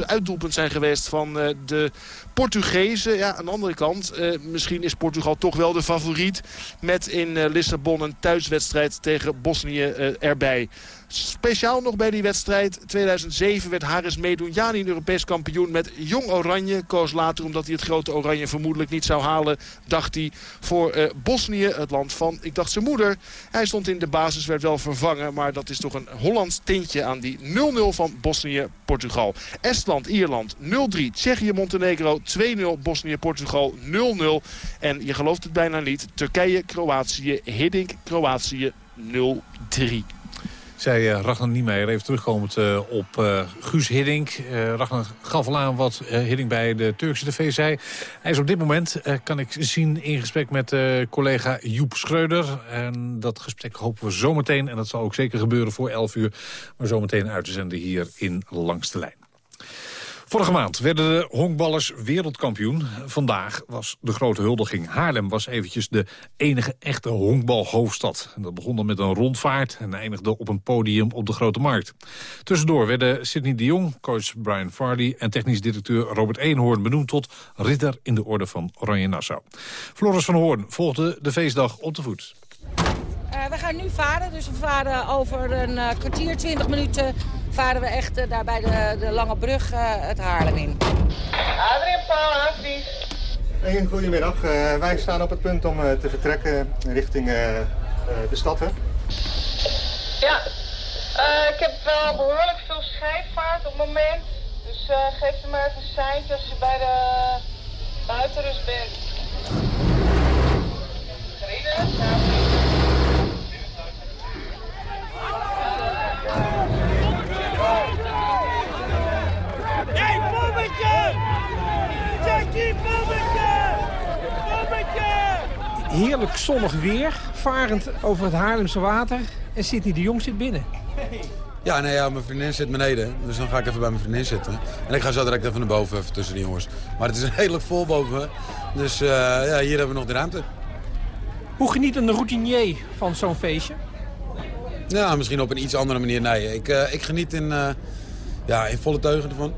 uitdoelpunt zijn geweest van uh, de Portugezen. Ja, aan de andere kant, uh, misschien is Portugal toch wel de favoriet. Met in Lissabon een thuiswedstrijd tegen Bosnië erbij. Speciaal nog bij die wedstrijd. 2007 werd Haris Medunjani Europees kampioen met Jong Oranje. Koos later omdat hij het grote Oranje vermoedelijk niet zou halen. Dacht hij voor uh, Bosnië, het land van, ik dacht zijn moeder. Hij stond in de basis, werd wel vervangen. Maar dat is toch een Hollands tintje aan die 0-0 van Bosnië-Portugal. Estland, Ierland 0-3. Tsjechië, Montenegro 2-0. Bosnië-Portugal 0-0. En je gelooft het bijna niet. Turkije, Kroatië, Hiddink, Kroatië 0-3 zei uh, Ragnar Niemeyer. Even terugkomend uh, op uh, Guus Hiddink. Ragnar gaf al aan wat Hiddink bij de Turkse tv zei. Hij is op dit moment, kan ik zien, in gesprek met collega Joep Schreuder. En dat gesprek hopen we zometeen, en dat zal ook zeker gebeuren voor 11 uur... maar zometeen uit te zenden hier in Langs de Lijn. Vorige maand werden de honkballers wereldkampioen. Vandaag was de grote huldiging. Haarlem was eventjes de enige echte honkbalhoofdstad. En dat begon dan met een rondvaart en eindigde op een podium op de Grote Markt. Tussendoor werden Sidney de Jong, coach Brian Farley... en technisch directeur Robert Eenhoorn benoemd tot ridder in de orde van Oranje Nassau. Floris van Hoorn volgde de feestdag op de voet. Uh, we gaan nu varen, dus we varen over een uh, kwartier, 20 minuten... varen we echt uh, daar bij de, de Lange Brug het Haarlem in. Adrien Paul, Haagvlies. Een goedemiddag. wij staan op het punt om te vertrekken richting de stad, hè? Ja, ik heb wel behoorlijk veel scheepvaart op het moment. Dus geef me maar even een seintje als je bij de buitenrust bent. Gereden, ja. Heerlijk zonnig weer, varend over het Haarlemse water. En Sidney de Jong zit binnen. Ja, nee, ja, mijn vriendin zit beneden. Dus dan ga ik even bij mijn vriendin zitten. En ik ga zo direct even naar boven, even tussen de jongens. Maar het is redelijk vol boven. Dus uh, ja, hier hebben we nog de ruimte. Hoe geniet een routinier van zo'n feestje? Ja, misschien op een iets andere manier. Nee, ik, uh, ik geniet in, uh, ja, in volle teugen ervan.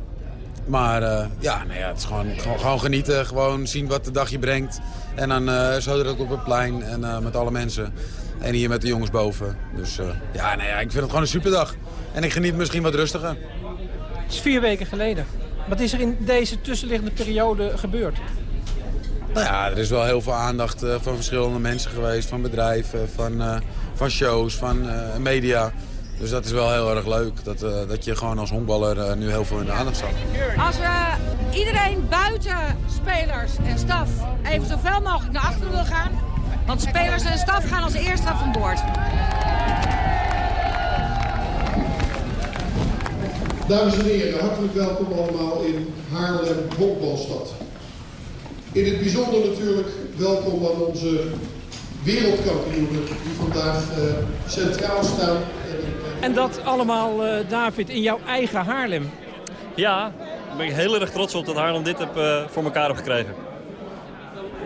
Maar uh, ja, nee, ja, het is gewoon, gewoon, gewoon, genieten. Gewoon zien wat de dag je brengt. En dan uh, zo direct op het plein en uh, met alle mensen. En hier met de jongens boven. Dus ja, nee, ja, ik vind het gewoon een superdag. En ik geniet misschien wat rustiger. Het is vier weken geleden. Wat is er in deze tussenliggende periode gebeurd? Nou ja, er is wel heel veel aandacht van verschillende mensen geweest. Van bedrijven, van, van shows, van media. Dus dat is wel heel erg leuk, dat, uh, dat je gewoon als honkballer uh, nu heel veel in de aandacht staat. Als we iedereen buiten spelers en staf even zoveel mogelijk naar achteren wil gaan... want spelers en staf gaan als eerste van boord. Dames en heren, hartelijk welkom allemaal in Haarlem Honkbalstad. In het bijzonder natuurlijk welkom aan onze wereldkampioenen die vandaag uh, centraal staan en dat allemaal, uh, David, in jouw eigen Haarlem. Ja, daar ben ik heel erg trots op dat Haarlem dit heb, uh, voor elkaar heb gekregen.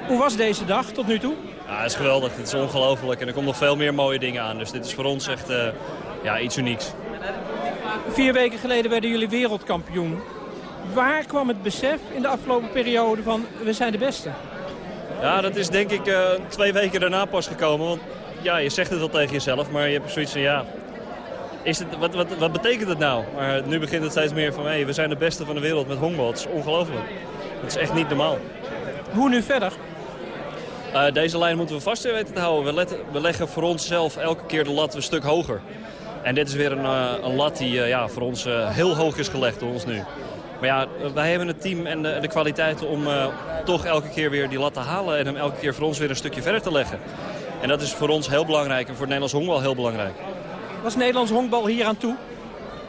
Hoe was deze dag tot nu toe? Ja, het is geweldig. Het is ongelooflijk. En er komt nog veel meer mooie dingen aan. Dus dit is voor ons echt uh, ja, iets unieks. Vier weken geleden werden jullie wereldkampioen. Waar kwam het besef in de afgelopen periode van we zijn de beste? Ja, dat is denk ik twee weken daarna pas gekomen. Want ja, je zegt het al tegen jezelf, maar je hebt zoiets van ja, is het, wat, wat, wat betekent het nou? Maar nu begint het steeds meer van, hey, we zijn de beste van de wereld met honkbal. Het is ongelooflijk. Het is echt niet normaal. Hoe nu verder? Uh, deze lijn moeten we vast weten te houden. We, letten, we, leggen voor onszelf elke keer de lat een stuk hoger. En dit is weer een, uh, een lat die uh, ja, voor ons heel hoog is gelegd door ons nu. Maar ja, wij hebben het team en de, de kwaliteiten om toch elke keer weer die lat te halen... en hem elke keer voor ons weer een stukje verder te leggen. En dat is voor ons heel belangrijk en voor het Nederlands honkbal heel belangrijk. Was Nederlands honkbal hier aan toe?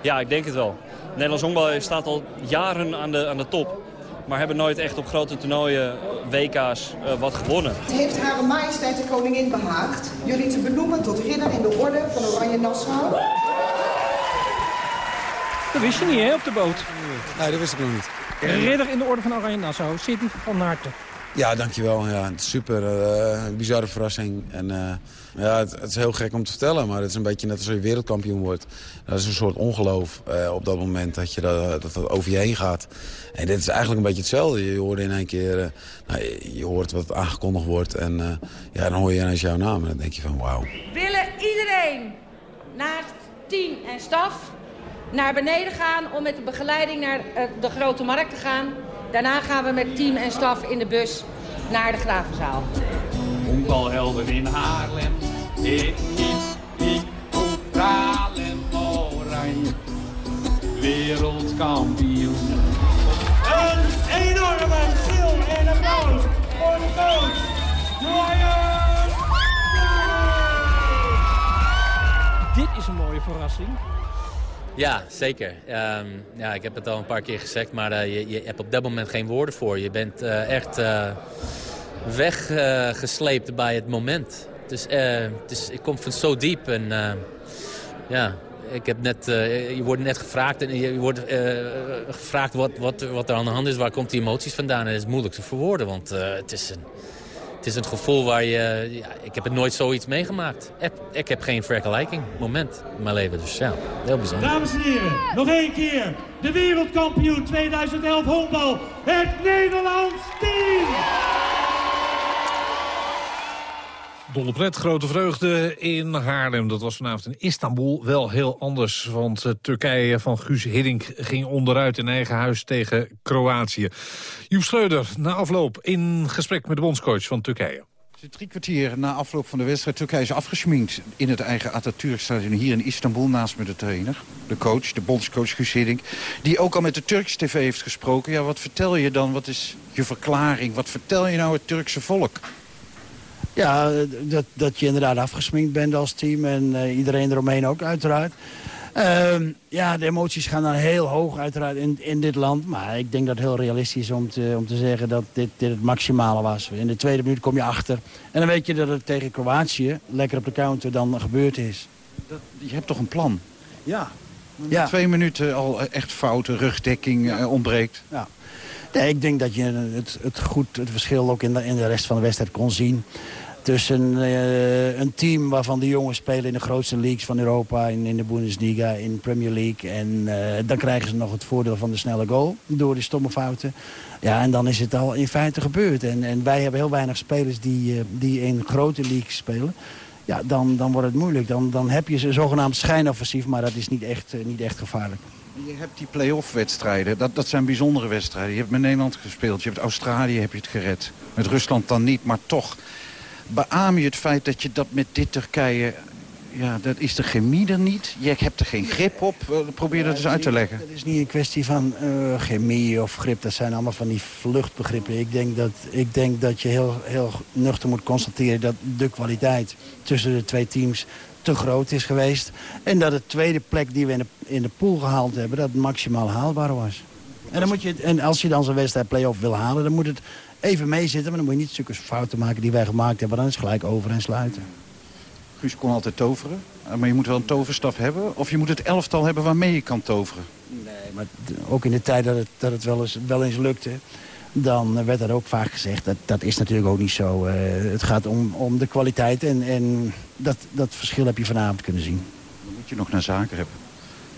Ja, ik denk het wel. Nederlands honkbal staat al jaren aan de, aan de top. Maar hebben nooit echt op grote toernooien, WK's, uh, wat gewonnen. Het heeft Hare Majesteit de Koningin behaagd jullie te benoemen tot ridder in de orde van Oranje Nassau. Dat wist je niet, hè, op de boot? Nee, dat wist ik nog niet. Ridder in de orde van Oranje Nassau, Sidney van harte. Ja, dankjewel. Ja, super uh, bizarre verrassing. En, uh, ja, het, het, is heel gek om te vertellen, maar het is een beetje net als je wereldkampioen wordt. Dat is een soort ongeloof uh, op dat moment dat, je dat, over je heen gaat. En dit is eigenlijk een beetje hetzelfde. Je hoort in één keer, nou, je hoort wat aangekondigd wordt en ja, dan hoor je ineens jouw naam. En dan denk je van wauw. Willen iedereen naast team en staf naar beneden gaan om met de begeleiding naar de grote markt te gaan... Daarna gaan we met team en staf in de bus naar de Gravenzaal. Honkbalhelden in Haarlem. Ik, ik, ik, Haarlem Oranje. Wereldkampioen. Een enorme schil en een applaus voor de coach. Dit is een mooie verrassing. Ja, zeker. Um, ja, ik heb het al een paar keer gezegd, maar uh, je, je, hebt op dat moment geen woorden voor. Je bent uh, echt uh, weggesleept bij het moment. Dus, is, ik kom van zo diep en ja, ik heb net, je wordt net gevraagd en je wordt gevraagd wat, wat, wat er aan de hand is. Waar komt die emoties vandaan? En het is moeilijk te verwoorden, want het is een het is een gevoel waar je... Ik heb het nooit zoiets meegemaakt. Ik, ik heb geen vergelijking, moment in mijn leven. Dus ja, heel bijzonder. Dames en heren, nog één keer. De wereldkampioen 2011 honkbal. Het Nederlands team! Dolle pret, grote vreugde in Haarlem. Dat was vanavond in Istanbul wel heel anders. Want uh, Turkije van Guus Hiddink ging onderuit in eigen huis tegen Kroatië. Joep Schreuder, na afloop in gesprek met de bondscoach van Turkije. Drie kwartier na afloop van de wedstrijd. Turkije is afgesminkt in het eigen Atatürk-stadion hier in Istanbul. Naast met de trainer, de coach, de bondscoach Guus Hiddink. Die ook al met de Turkse tv heeft gesproken. Ja, wat vertel je dan? Wat is je verklaring? Wat vertel je nou het Turkse volk? Ja, dat, dat je inderdaad afgesminkt bent als team en uh, iedereen eromheen ook uiteraard. Uh, ja, de emoties gaan dan heel hoog uiteraard in, in dit land. Maar ik denk dat het heel realistisch is om te, om te zeggen dat dit, dit het maximale was. In de tweede minuut kom je achter. En dan weet je dat het tegen Kroatië lekker op de counter dan gebeurd is. Dat, je hebt toch een plan? Ja. ja. Twee minuten al echt fouten, rugdekking ja. uh, ontbreekt. Ja. Nee, ik denk dat je het, het goed, het verschil ook in de, in de rest van de wedstrijd kon zien tussen uh, een team waarvan de jongens spelen in de grootste leagues van Europa... in, in de Bundesliga, in de Premier League. En uh, dan krijgen ze nog het voordeel van de snelle goal door de stomme fouten. Ja, en dan is het al in feite gebeurd. En, en wij hebben heel weinig spelers die, uh, die in grote leagues spelen. Ja, dan, dan wordt het moeilijk. Dan, dan heb je ze zogenaamd schijnoffensief, maar dat is niet echt, niet echt gevaarlijk. Je hebt die play-off wedstrijden, dat, dat zijn bijzondere wedstrijden. Je hebt met Nederland gespeeld, je hebt Australië heb je het gered. Met Rusland dan niet, maar toch beaam je het feit dat je dat met dit Turkije... Ja, dat is de chemie er niet. Je hebt er geen grip op. Probeer dat eens uit te leggen. Het is niet een kwestie van uh, chemie of grip. Dat zijn allemaal van die vluchtbegrippen. Ik denk dat, ik denk dat je heel, heel nuchter moet constateren... dat de kwaliteit tussen de twee teams te groot is geweest. En dat de tweede plek die we in de, in de pool gehaald hebben... dat maximaal haalbaar was. En, dan moet je, en als je dan zo'n wedstrijd play-off wil halen... dan moet het even meezitten. Maar dan moet je niet zulke fouten maken die wij gemaakt hebben. Dan is het gelijk over en sluiten. Guus kon altijd toveren. Maar je moet wel een toverstaf hebben. Of je moet het elftal hebben waarmee je kan toveren. Nee, maar ook in de tijd dat het, dat het wel, eens, wel eens lukte... dan werd er ook vaak gezegd, dat, dat is natuurlijk ook niet zo. Uh, het gaat om, om de kwaliteit en, en dat, dat verschil heb je vanavond kunnen zien. Dan moet je nog naar zaken hebben.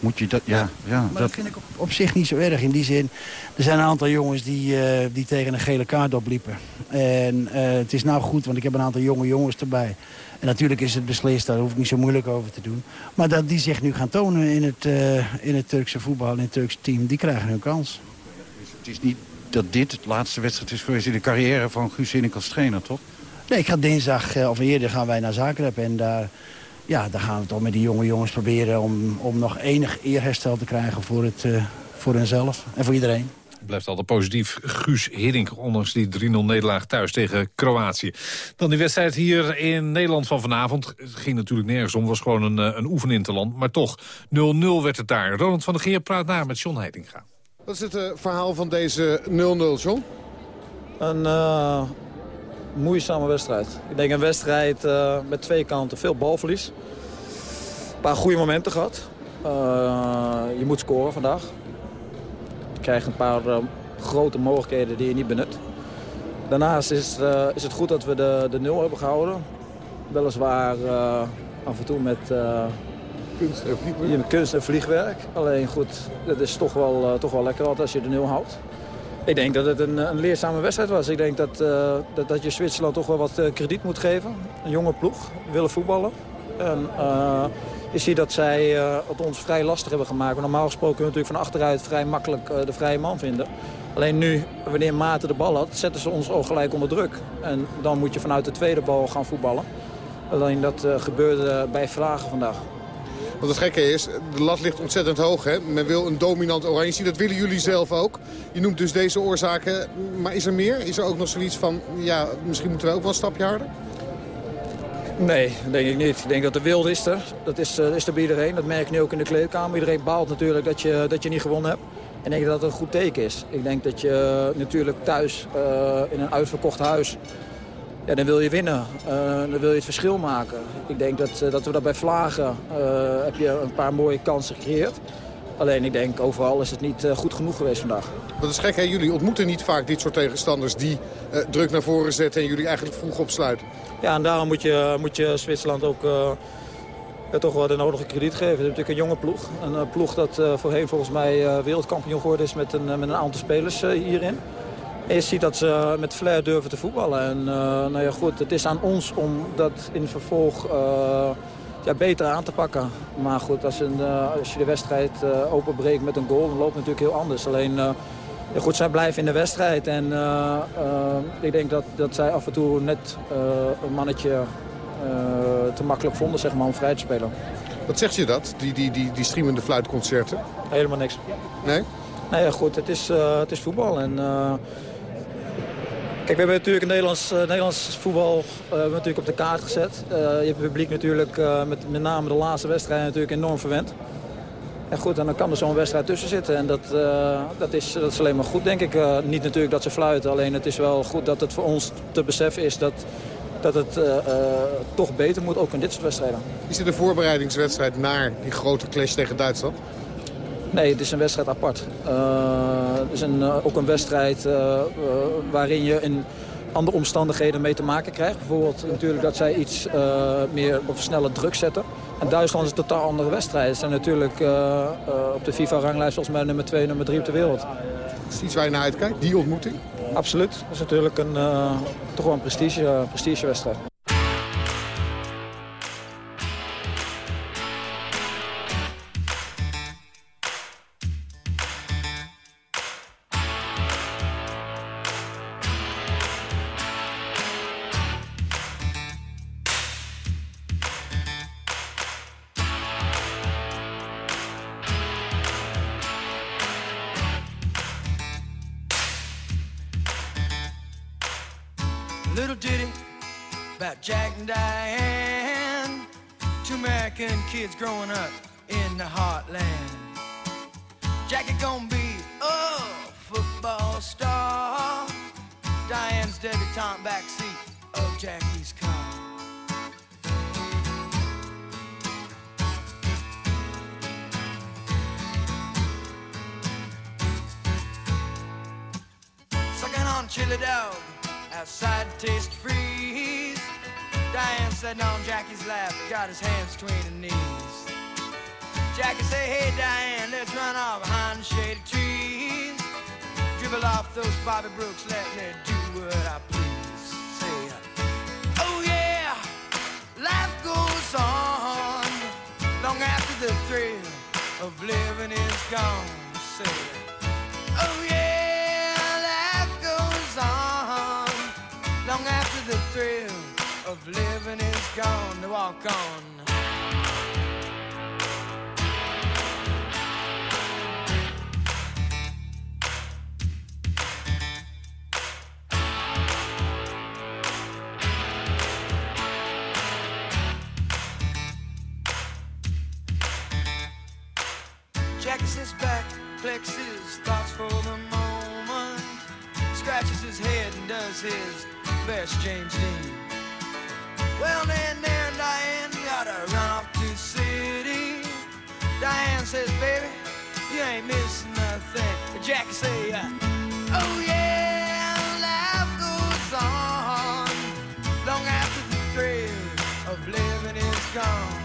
Moet je dat, ja, ja, maar dat, vind ik op, op, zich niet zo erg. In die zin, er zijn een aantal jongens die, uh, die tegen een gele kaart opliepen. En uh, het is nou goed, want ik heb een aantal jonge jongens erbij. En natuurlijk is het beslist, daar hoef ik niet zo moeilijk over te doen. Maar dat die zich nu gaan tonen in het, uh, in het Turkse voetbal, in het Turkse team, die krijgen hun kans. Het is niet dat dit het laatste wedstrijd is geweest in de carrière van Guus als trainer, toch? Nee, ik ga dinsdag, of eerder gaan wij naar Zagreb en daar ja, dan gaan we toch met die jonge jongens proberen om, om nog enig eerherstel te krijgen voor, het, uh, voor hunzelf en voor iedereen. Blijft altijd positief. Guus Hiddink, ondanks die 3-0 nederlaag thuis tegen Kroatië. Dan die wedstrijd hier in Nederland van vanavond. Het ging natuurlijk nergens om, was gewoon een, eh, een oefeninterland. Maar toch, 0-0 werd het daar. Ronald van der Geer praat na met John Heitinga. Wat is het uh, verhaal van deze 0-0, John? Een uh, moeizame wedstrijd. Ik denk een wedstrijd uh, met twee kanten. Veel balverlies. Een paar goede momenten gehad. je moet scoren vandaag. Je krijgt een paar uh, grote mogelijkheden die je niet benut. Daarnaast is, is het goed dat we de, de nul hebben gehouden. Weliswaar af en toe met kunst, en vliegwerk. kunst en vliegwerk. Alleen goed, het is toch wel, toch wel lekker als je de nul houdt. Ik denk dat het een, een leerzame wedstrijd was. Ik denk dat, dat, dat, je Zwitserland toch wel wat krediet moet geven. Een jonge ploeg, willen voetballen. En, je ziet dat zij uh, het ons vrij lastig hebben gemaakt. normaal gesproken kunnen we natuurlijk van achteruit vrij makkelijk uh, de vrije man vinden. Alleen nu, wanneer Maarten de bal had, zetten ze ons al gelijk onder druk. En dan moet je vanuit de tweede bal gaan voetballen. Alleen dat uh, gebeurde bij Vragen vandaag. Wat het gekke is, de lat ligt ontzettend hoog. Hè? Men wil een dominant oranje. Dat willen jullie zelf ook. Je noemt dus deze oorzaken. Maar is er meer? Is er ook nog zoiets van, ja, misschien moeten we ook wel een stapje harder? Nee, denk ik niet. Ik denk dat de wil is er. Dat is, uh, is er bij iedereen. Dat merk je nu ook in de kleedkamer. Iedereen baalt natuurlijk dat je, dat je niet gewonnen hebt. En ik denk dat het een goed teken is. Ik denk dat je uh, natuurlijk thuis uh, in een uitverkocht huis... Ja, dan wil je winnen. dan wil je het verschil maken. Ik denk dat, dat we dat bij Vlagen... heb je een paar mooie kansen gecreëerd. Alleen ik denk overal is het niet goed genoeg geweest vandaag. Dat is gek, hè? Jullie ontmoeten niet vaak dit soort tegenstanders... die druk naar voren zetten en jullie eigenlijk vroeg opsluiten. Ja, en daarom moet je, moet je Zwitserland ook uh, toch wel de nodige krediet geven. Het is natuurlijk een jonge ploeg. Een uh, ploeg dat voorheen volgens mij wereldkampioen geworden is met een, met een aantal spelers hierin. Je ziet dat ze met flair durven te voetballen. En nou ja, goed, het is aan ons om dat in vervolg ja, beter aan te pakken. Maar goed, als, een, als je de wedstrijd openbreekt met een goal, dan loopt het natuurlijk heel anders. Alleen ja, goed, zij blijven in de wedstrijd. En uh, uh, ik denk dat, dat zij af en toe net uh, een mannetje te makkelijk vonden zeg maar, om vrij te spelen. Wat zegt je dat, die, die, die, die streamende fluitconcerten? Helemaal niks. Nee? Nee, ja, goed, het is, het is voetbal. En, Kijk, we hebben natuurlijk een Nederlands, Nederlands voetbal natuurlijk op de kaart gezet. je hebt het publiek natuurlijk met met name de laatste wedstrijd natuurlijk enorm verwend. En goed, en dan kan er zo'n wedstrijd tussen zitten. En dat, dat, is, dat is alleen maar goed, denk ik. Niet natuurlijk dat ze fluiten, alleen het is wel goed dat het voor ons te beseffen is... dat, dat het toch beter moet, ook in dit soort wedstrijden. Is dit een voorbereidingswedstrijd naar die grote clash tegen Duitsland? Nee, het is een wedstrijd apart. het is een, ook een wedstrijd waarin je in andere omstandigheden mee te maken krijgt. Bijvoorbeeld natuurlijk dat zij iets meer op snelle druk zetten. En Duitsland is een totaal andere wedstrijd. Ze zijn natuurlijk op de FIFA-ranglijst volgens mij nummer 2, nummer 3 op de wereld. Is het iets waar je naar uitkijkt, die ontmoeting? Absoluut. Dat is natuurlijk een, uh, toch wel een prestige, prestigewedstrijd. His back, flexes thoughts for the moment. Scratches his head and does his best James Dean. Well, then there Diane gotta run off to city. Diane says, baby, you ain't missing nothing. But Jackie say, uh, oh yeah, life goes on long after the thrill of living is gone.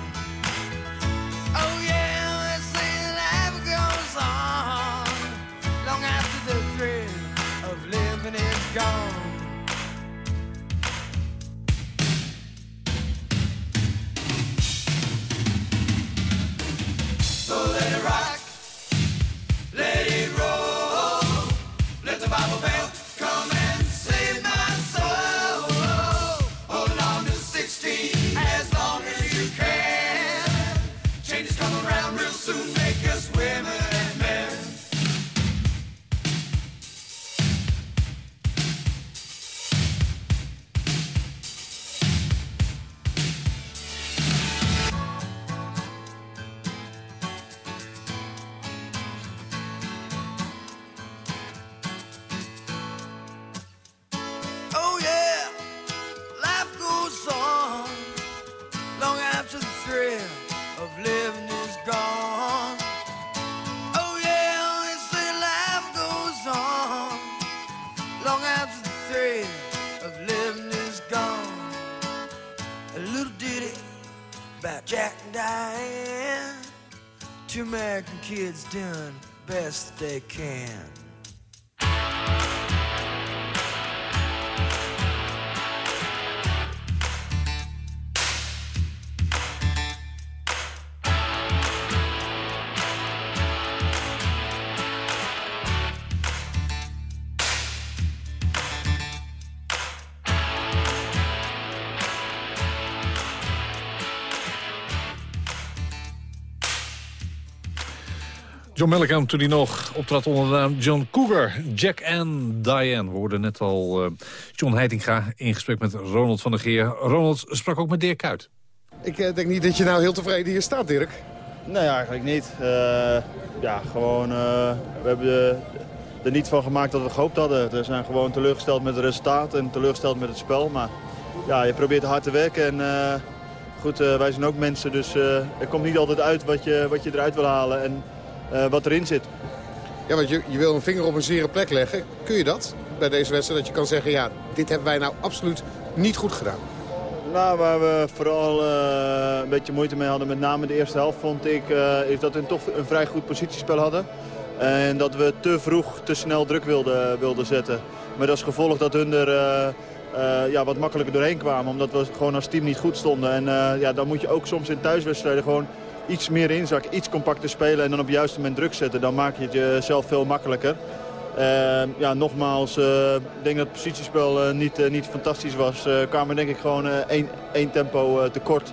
Best they can. John Mellencamp toen hij nog optrad onder de naam John Cougar. Jack en Diane. We hoorden net al eh, John Heitinga in gesprek met Ronald van der Geer. Ronald sprak ook met Dirk Kuyt. Ik eh, denk niet dat je nou heel tevreden hier staat, Dirk. Nee, eigenlijk niet. Eh, ja, gewoon, eh, we hebben er- niet van gemaakt dat we gehoopt hadden. We zijn gewoon teleurgesteld met het resultaat en teleurgesteld met het spel. Maar ja, je probeert hard te werken en eh, goed, wij zijn ook mensen. Dus eh, er komt niet altijd uit wat je, wat je eruit wil halen en wat erin zit. Ja, want je, je wil een vinger op een zere plek leggen. Kun je dat bij deze wedstrijd? Dat je kan zeggen, ja, dit hebben wij nou absoluut niet goed gedaan. Nou, waar we vooral eh, een beetje moeite mee hadden, met name de eerste helft, vond ik, eh, is dat we toch een vrij goed positiespel hadden. En dat we te vroeg, te snel druk wilden, wilden zetten. Met als gevolg dat hun er eh, eh, ja, wat makkelijker doorheen kwamen. Omdat we gewoon als team niet goed stonden. En eh, ja, dan moet je ook soms in thuiswedstrijden gewoon iets meer inzakken. Iets compacter spelen en dan op het juiste moment druk zetten. Dan maak je het jezelf veel makkelijker. Eh, ja, nogmaals, eh, ik denk dat het positiespel eh, niet, eh, niet fantastisch was. Eh kwamen denk ik gewoon één, één tempo tekort.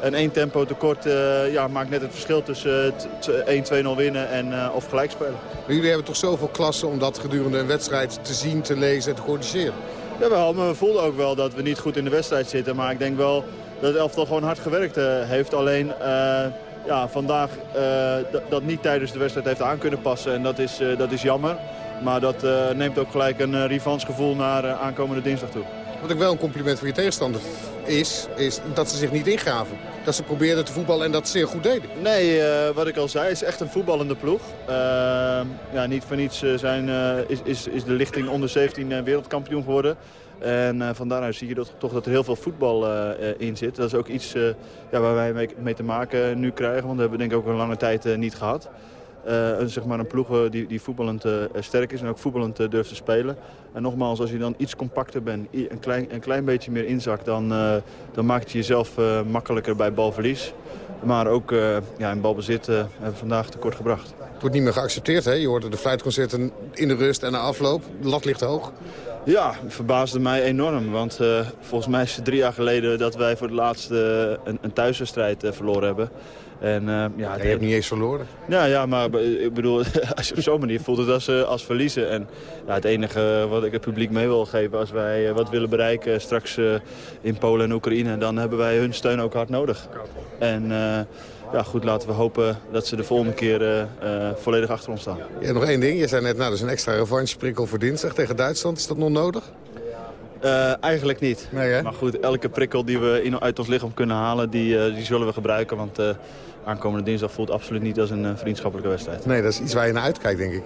En één tempo tekort ja, maakt net het verschil tussen eh, t- t- 1-2-0 winnen en, of gelijk spelen. Maar jullie hebben toch zoveel klassen om dat gedurende een wedstrijd te zien, te lezen en te corrigeren? Jawel, maar we voelden ook wel dat we niet goed in de wedstrijd zitten. Maar ik denk wel dat het elftal gewoon hard gewerkt eh, heeft. Alleen eh, ja, vandaag eh, dat- niet tijdens de wedstrijd heeft aan kunnen passen. En dat is, dat is jammer. Maar dat neemt ook gelijk een revanchegevoel naar aankomende dinsdag toe. Wat ook wel een compliment voor je tegenstander is, is dat ze zich niet ingaven. Dat ze probeerden te voetballen en dat zeer goed deden. Nee, wat ik al zei, is echt een voetballende ploeg. Uh, ja, niet voor niets zijn, uh, is, is, is de lichting onder 17 wereldkampioen geworden. En uh, van daaruit zie je dat, toch dat er heel veel voetbal uh, in zit. Dat is ook iets ja, waar wij mee, mee, te maken nu krijgen, want dat hebben we denk ik ook een lange tijd niet gehad. eh, een- zeg maar een ploeg eh, die, die voetballend eh, sterk is en ook voetballend eh, durft te spelen. En nogmaals, als je dan iets compacter bent, een klein, een klein beetje meer inzakt... dan, eh, dan maakt het jezelf eh, makkelijker bij balverlies. Maar ook eh, ja, in balbezit eh, hebben we vandaag tekort gebracht. Het wordt niet meer geaccepteerd, hè? Je hoorde de fluitconcerten in de rust en na afloop. De lat ligt hoog. Ja, het verbaasde mij enorm. Want eh, volgens mij is het drie jaar geleden dat wij voor het laatst eh, een, een thuiswedstrijd verloren hebben. En, eh, ja, je hebt niet eens verloren. Ja, ja maar ik bedoel, als je op zo'n manier voelt het als, eh, als verliezen. En ja, het enige wat ik het publiek mee wil geven als wij eh, wat willen bereiken straks in Polen en Oekraïne, dan hebben wij hun steun ook hard nodig. En ja, goed, laten we hopen dat ze de volgende keer volledig achter ons staan. Ja, nog één ding. Je zei net, nou, dat is een extra revanche-prikkel voor dinsdag tegen Duitsland. Is dat nog nodig? Eigenlijk niet. maar goed, elke prikkel die we in, uit ons lichaam kunnen halen, die, die zullen we gebruiken. Want aankomende dinsdag voelt absoluut niet als een eh, vriendschappelijke wedstrijd. Nee, dat is iets waar je naar uitkijkt, denk ik.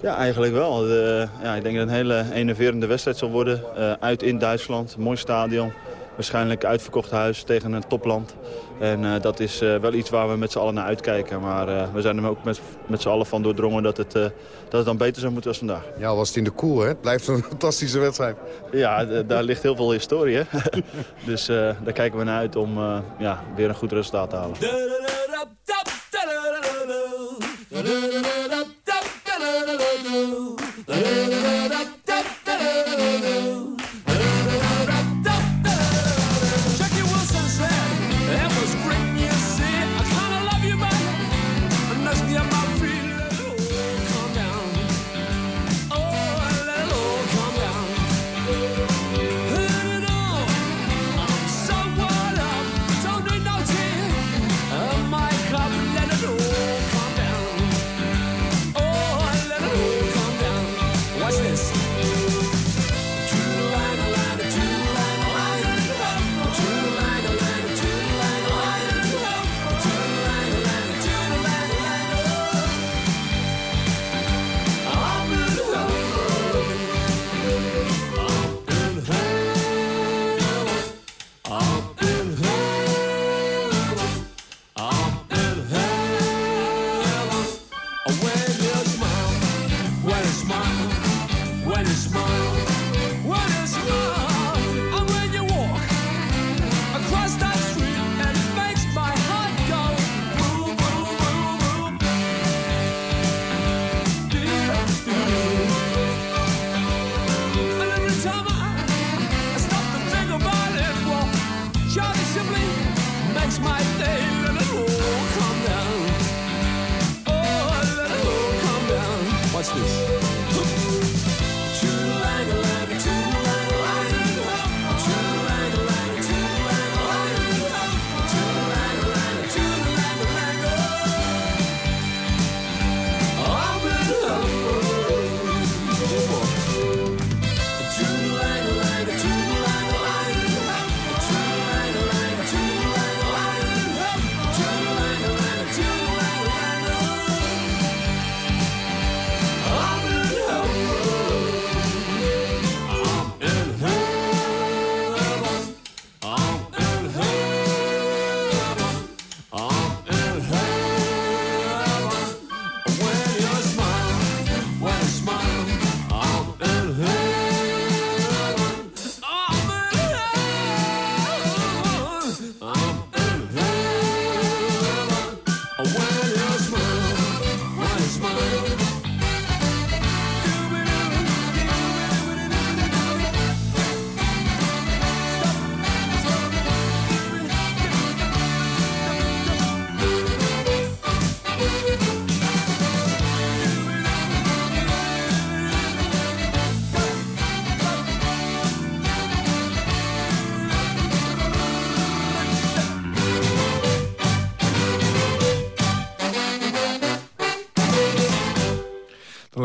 Ja, eigenlijk wel. De, ja, ik denk dat het een hele enerverende wedstrijd zal worden. Eh, uit in Duitsland, mooi stadion. Waarschijnlijk uitverkocht huis tegen een topland. En eh, dat is eh, wel iets waar we met z'n allen naar uitkijken. Maar eh, we zijn er ook met, met z'n allen van doordrongen dat het, eh, dat het dan beter zou moeten als vandaag. Ja, was het in de koel, hè? Het blijft een fantastische wedstrijd. Ja, daar ligt heel veel historie. Hè? dus eh, daar kijken we naar uit om eh, ja, weer een goed resultaat te halen.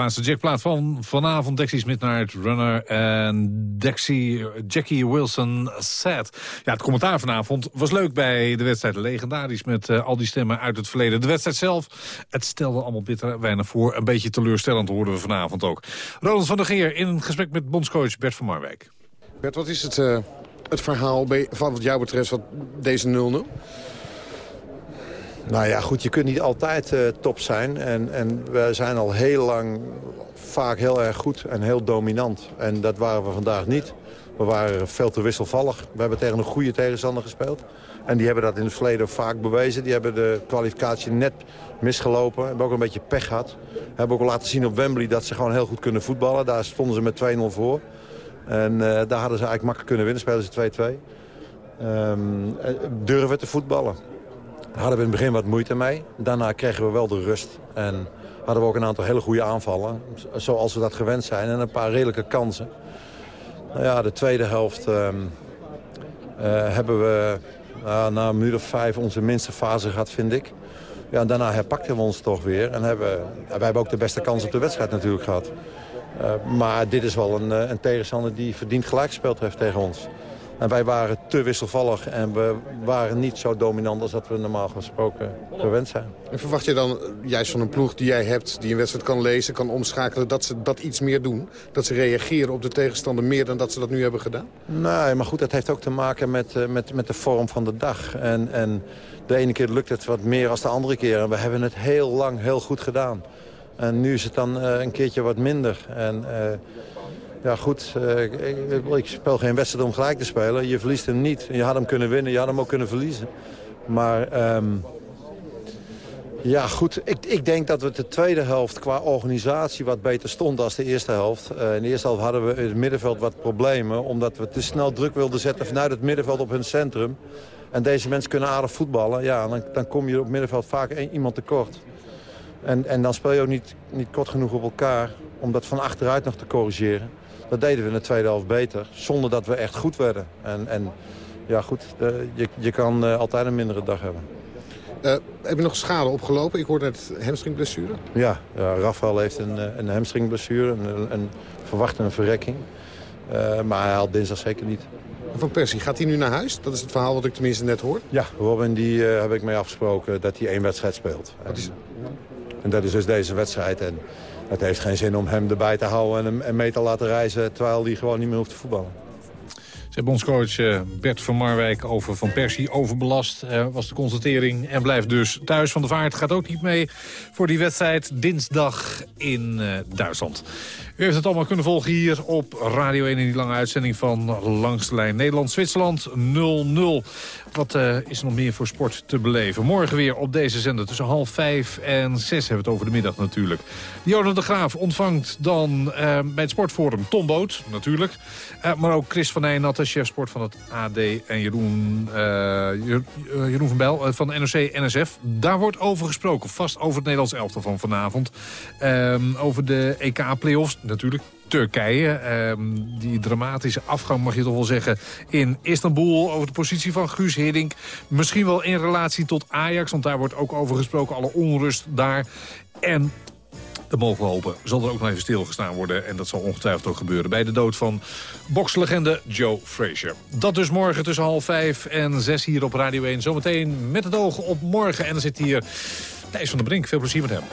Laatste jackplaat van vanavond. Dexys Midnight Runner en Dexy, Jackie Wilson Set. Ja, het commentaar vanavond was leuk bij de wedstrijd. Legendarisch met eh, al die stemmen uit het verleden. De wedstrijd zelf, het stelde allemaal bitter weinig voor. Een beetje teleurstellend hoorden we vanavond ook. Ronald van der Geer in gesprek met bondscoach Bert van Marwijk. Bert, wat is het, eh, het verhaal van wat jou betreft van deze 0-0? Nou ja, goed, je kunt niet altijd uh, top zijn. En, en we zijn al heel lang vaak heel erg goed en heel dominant. En dat waren we vandaag niet. We waren veel te wisselvallig. We hebben tegen een goede tegenstander gespeeld. En die hebben dat in het verleden vaak bewezen. Die hebben de kwalificatie net misgelopen. Hebben ook een beetje pech gehad. Hebben ook laten zien op Wembley dat ze gewoon heel goed kunnen voetballen. Daar stonden ze met 2-0 voor. En uh, daar hadden ze eigenlijk makkelijk kunnen winnen. Spelen ze 2-2. Um, durven te voetballen. Hadden we in het begin wat moeite mee. Daarna kregen we wel de rust. En hadden we ook een aantal hele goede aanvallen. Zoals we dat gewend zijn. En een paar redelijke kansen. Nou ja, de tweede helft um, uh, hebben we uh, na een minuut of vijf onze minste fase gehad, vind ik. Ja, en daarna herpakten we ons toch weer. En hebben, wij hebben ook de beste kans op de wedstrijd natuurlijk gehad. Uh, maar dit is wel een, een tegenstander die verdiend gelijk gespeeld heeft tegen ons. En wij waren te wisselvallig en we waren niet zo dominant als dat we normaal gesproken gewend zijn. En verwacht je dan juist van een ploeg die jij hebt, die een wedstrijd kan lezen, kan omschakelen, dat ze dat iets meer doen? Dat ze reageren op de tegenstander meer dan dat ze dat nu hebben gedaan? Nee, maar goed, dat heeft ook te maken met, met, met de vorm van de dag. En, en de ene keer lukt het wat meer dan de andere keer. En we hebben het heel lang heel goed gedaan. En nu is het dan uh, een keertje wat minder. En... Uh, ja goed, uh, ik, ik, speel geen wedstrijd om gelijk te spelen. Je verliest hem niet. Je had hem kunnen winnen, je had hem ook kunnen verliezen. Maar um, ja goed, ik, ik, denk dat we de tweede helft qua organisatie wat beter stond dan de eerste helft. Uh, in de eerste helft hadden we in het middenveld wat problemen. Omdat we te snel druk wilden zetten vanuit het middenveld op hun centrum. En deze mensen kunnen aardig voetballen. Ja, dan, dan kom je op middenveld vaak iemand tekort. En, en dan speel je ook niet, niet kort genoeg op elkaar om dat van achteruit nog te corrigeren. Dat deden we in de tweede helft beter, zonder dat we echt goed werden. En, en ja goed, de, je, je kan uh, altijd een mindere dag hebben. Uh, heb je nog schade opgelopen? Ik hoorde net hamstringblessure. Ja, ja Rafael heeft een, een hamstringblessure, een, een verwachte een verrekking. Uh, maar hij haalt dinsdag zeker niet. Van Persie, gaat hij nu naar huis? Dat is het verhaal wat ik tenminste net hoor. Ja, Robin die, heb ik mee afgesproken dat hij één wedstrijd speelt. Is... En dat is dus deze wedstrijd. En het heeft geen zin om hem erbij te houden en hem mee te laten reizen... terwijl hij gewoon niet meer hoeft te voetballen. Bondscoach uh, Bert van Marwijk over Van Persie overbelast uh, was de constatering. En blijft dus thuis. Van de Vaart gaat ook niet mee voor die wedstrijd dinsdag in uh, Duitsland. U heeft het allemaal kunnen volgen hier op Radio 1 in die lange uitzending van Langs de Lijn Nederland-Zwitserland 0-0. Wat is er nog meer voor sport te beleven? Morgen weer op deze zender tussen half vijf en zes hebben we het over de middag natuurlijk. Jonas de Graaf ontvangt dan bij het sportforum Tom Boot, natuurlijk. Maar ook Chris van Nijnatten, chef sport van het AD en Jeroen, Jeroen van Bijl van NOC-NSF. Daar wordt over gesproken, vast over het Nederlands elftal van vanavond. Ehm, over de EK-playoffs natuurlijk. Turkije. Um, die dramatische afgang, mag je toch wel zeggen, in Istanbul... over de positie van Guus Hiddink. Misschien wel in relatie tot Ajax, want daar wordt ook over gesproken. Alle onrust daar. En dat mogen we hopen. Zal er ook nog even stilgestaan worden. En dat zal ongetwijfeld ook gebeuren bij de dood van bokslegende Joe Frazier. Dat dus morgen tussen half vijf en zes hier op Radio 1. Zometeen met het oog op morgen. En dan zit hier Thijs van der Brink. Veel plezier met hem.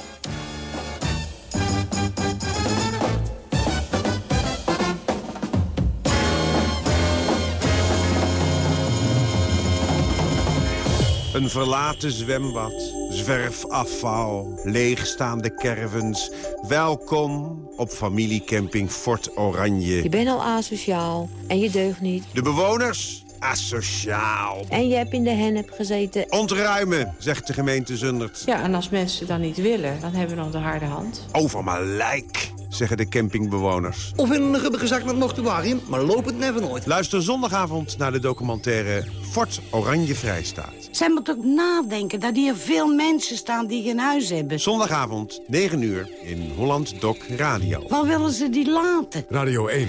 Een verlaten zwembad, zwerfafval, leegstaande caravans. Welkom op familiecamping Fort Oranje. Je bent al asociaal en je deugt niet. De bewoners? Asociaal. En je hebt in de hennep gezeten. Ontruimen, zegt de gemeente Zundert. Ja, en als mensen dan niet willen, dan hebben we nog de harde hand. Over mijn lijk zeggen de campingbewoners. Of in een gubbige zak met mortuarium, maar loop het never nooit. Luister zondagavond naar de documentaire Fort Oranje Vrijstaat. Zij moet ook nadenken dat hier veel mensen staan die geen huis hebben. Zondagavond, 9 uur, in Holland Doc Radio. Waar willen ze die laten? Radio 1.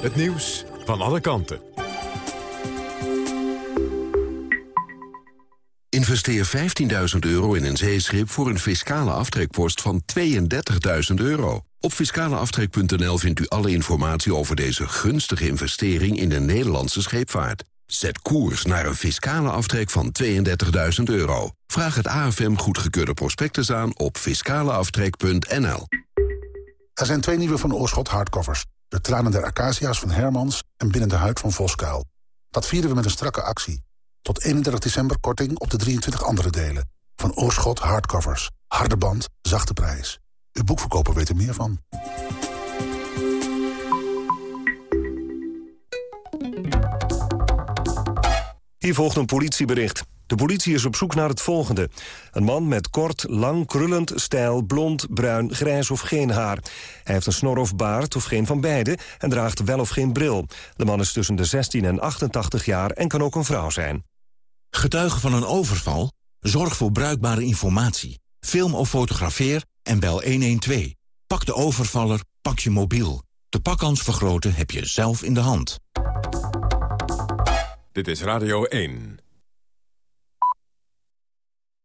Het nieuws van alle kanten. Investeer 15.000 euro in een zeeschip voor een fiscale aftrekpost van 32.000 euro. Op fiscaleaftrek.nl vindt u alle informatie over deze gunstige investering in de Nederlandse scheepvaart. Zet koers naar een fiscale aftrek van 32.000 euro. Vraag het AFM goedgekeurde prospectus aan op fiscaleaftrek.nl. Er zijn twee nieuwe Van Oorschot hardcovers. De tranen der acacia's van Hermans en Binnen de huid van Voskuil. Dat vieren we met een strakke actie. Tot 31 december korting op de 23 andere delen. Van Oorschot Hardcovers. Harde band, zachte prijs. Uw boekverkoper weet er meer van. Hier volgt een politiebericht. De politie is op zoek naar het volgende. Een man met kort, lang, krullend, stijl, blond, bruin, grijs of geen haar. Hij heeft een snor of baard of geen van beide en draagt wel of geen bril. De man is tussen de 16 en 88 jaar en kan ook een vrouw zijn. Getuige van een overval? Zorg voor bruikbare informatie. Film of fotografeer en bel 112. Pak de overvaller, pak je mobiel. De pakkans vergroten heb je zelf in de hand. Dit is Radio 1.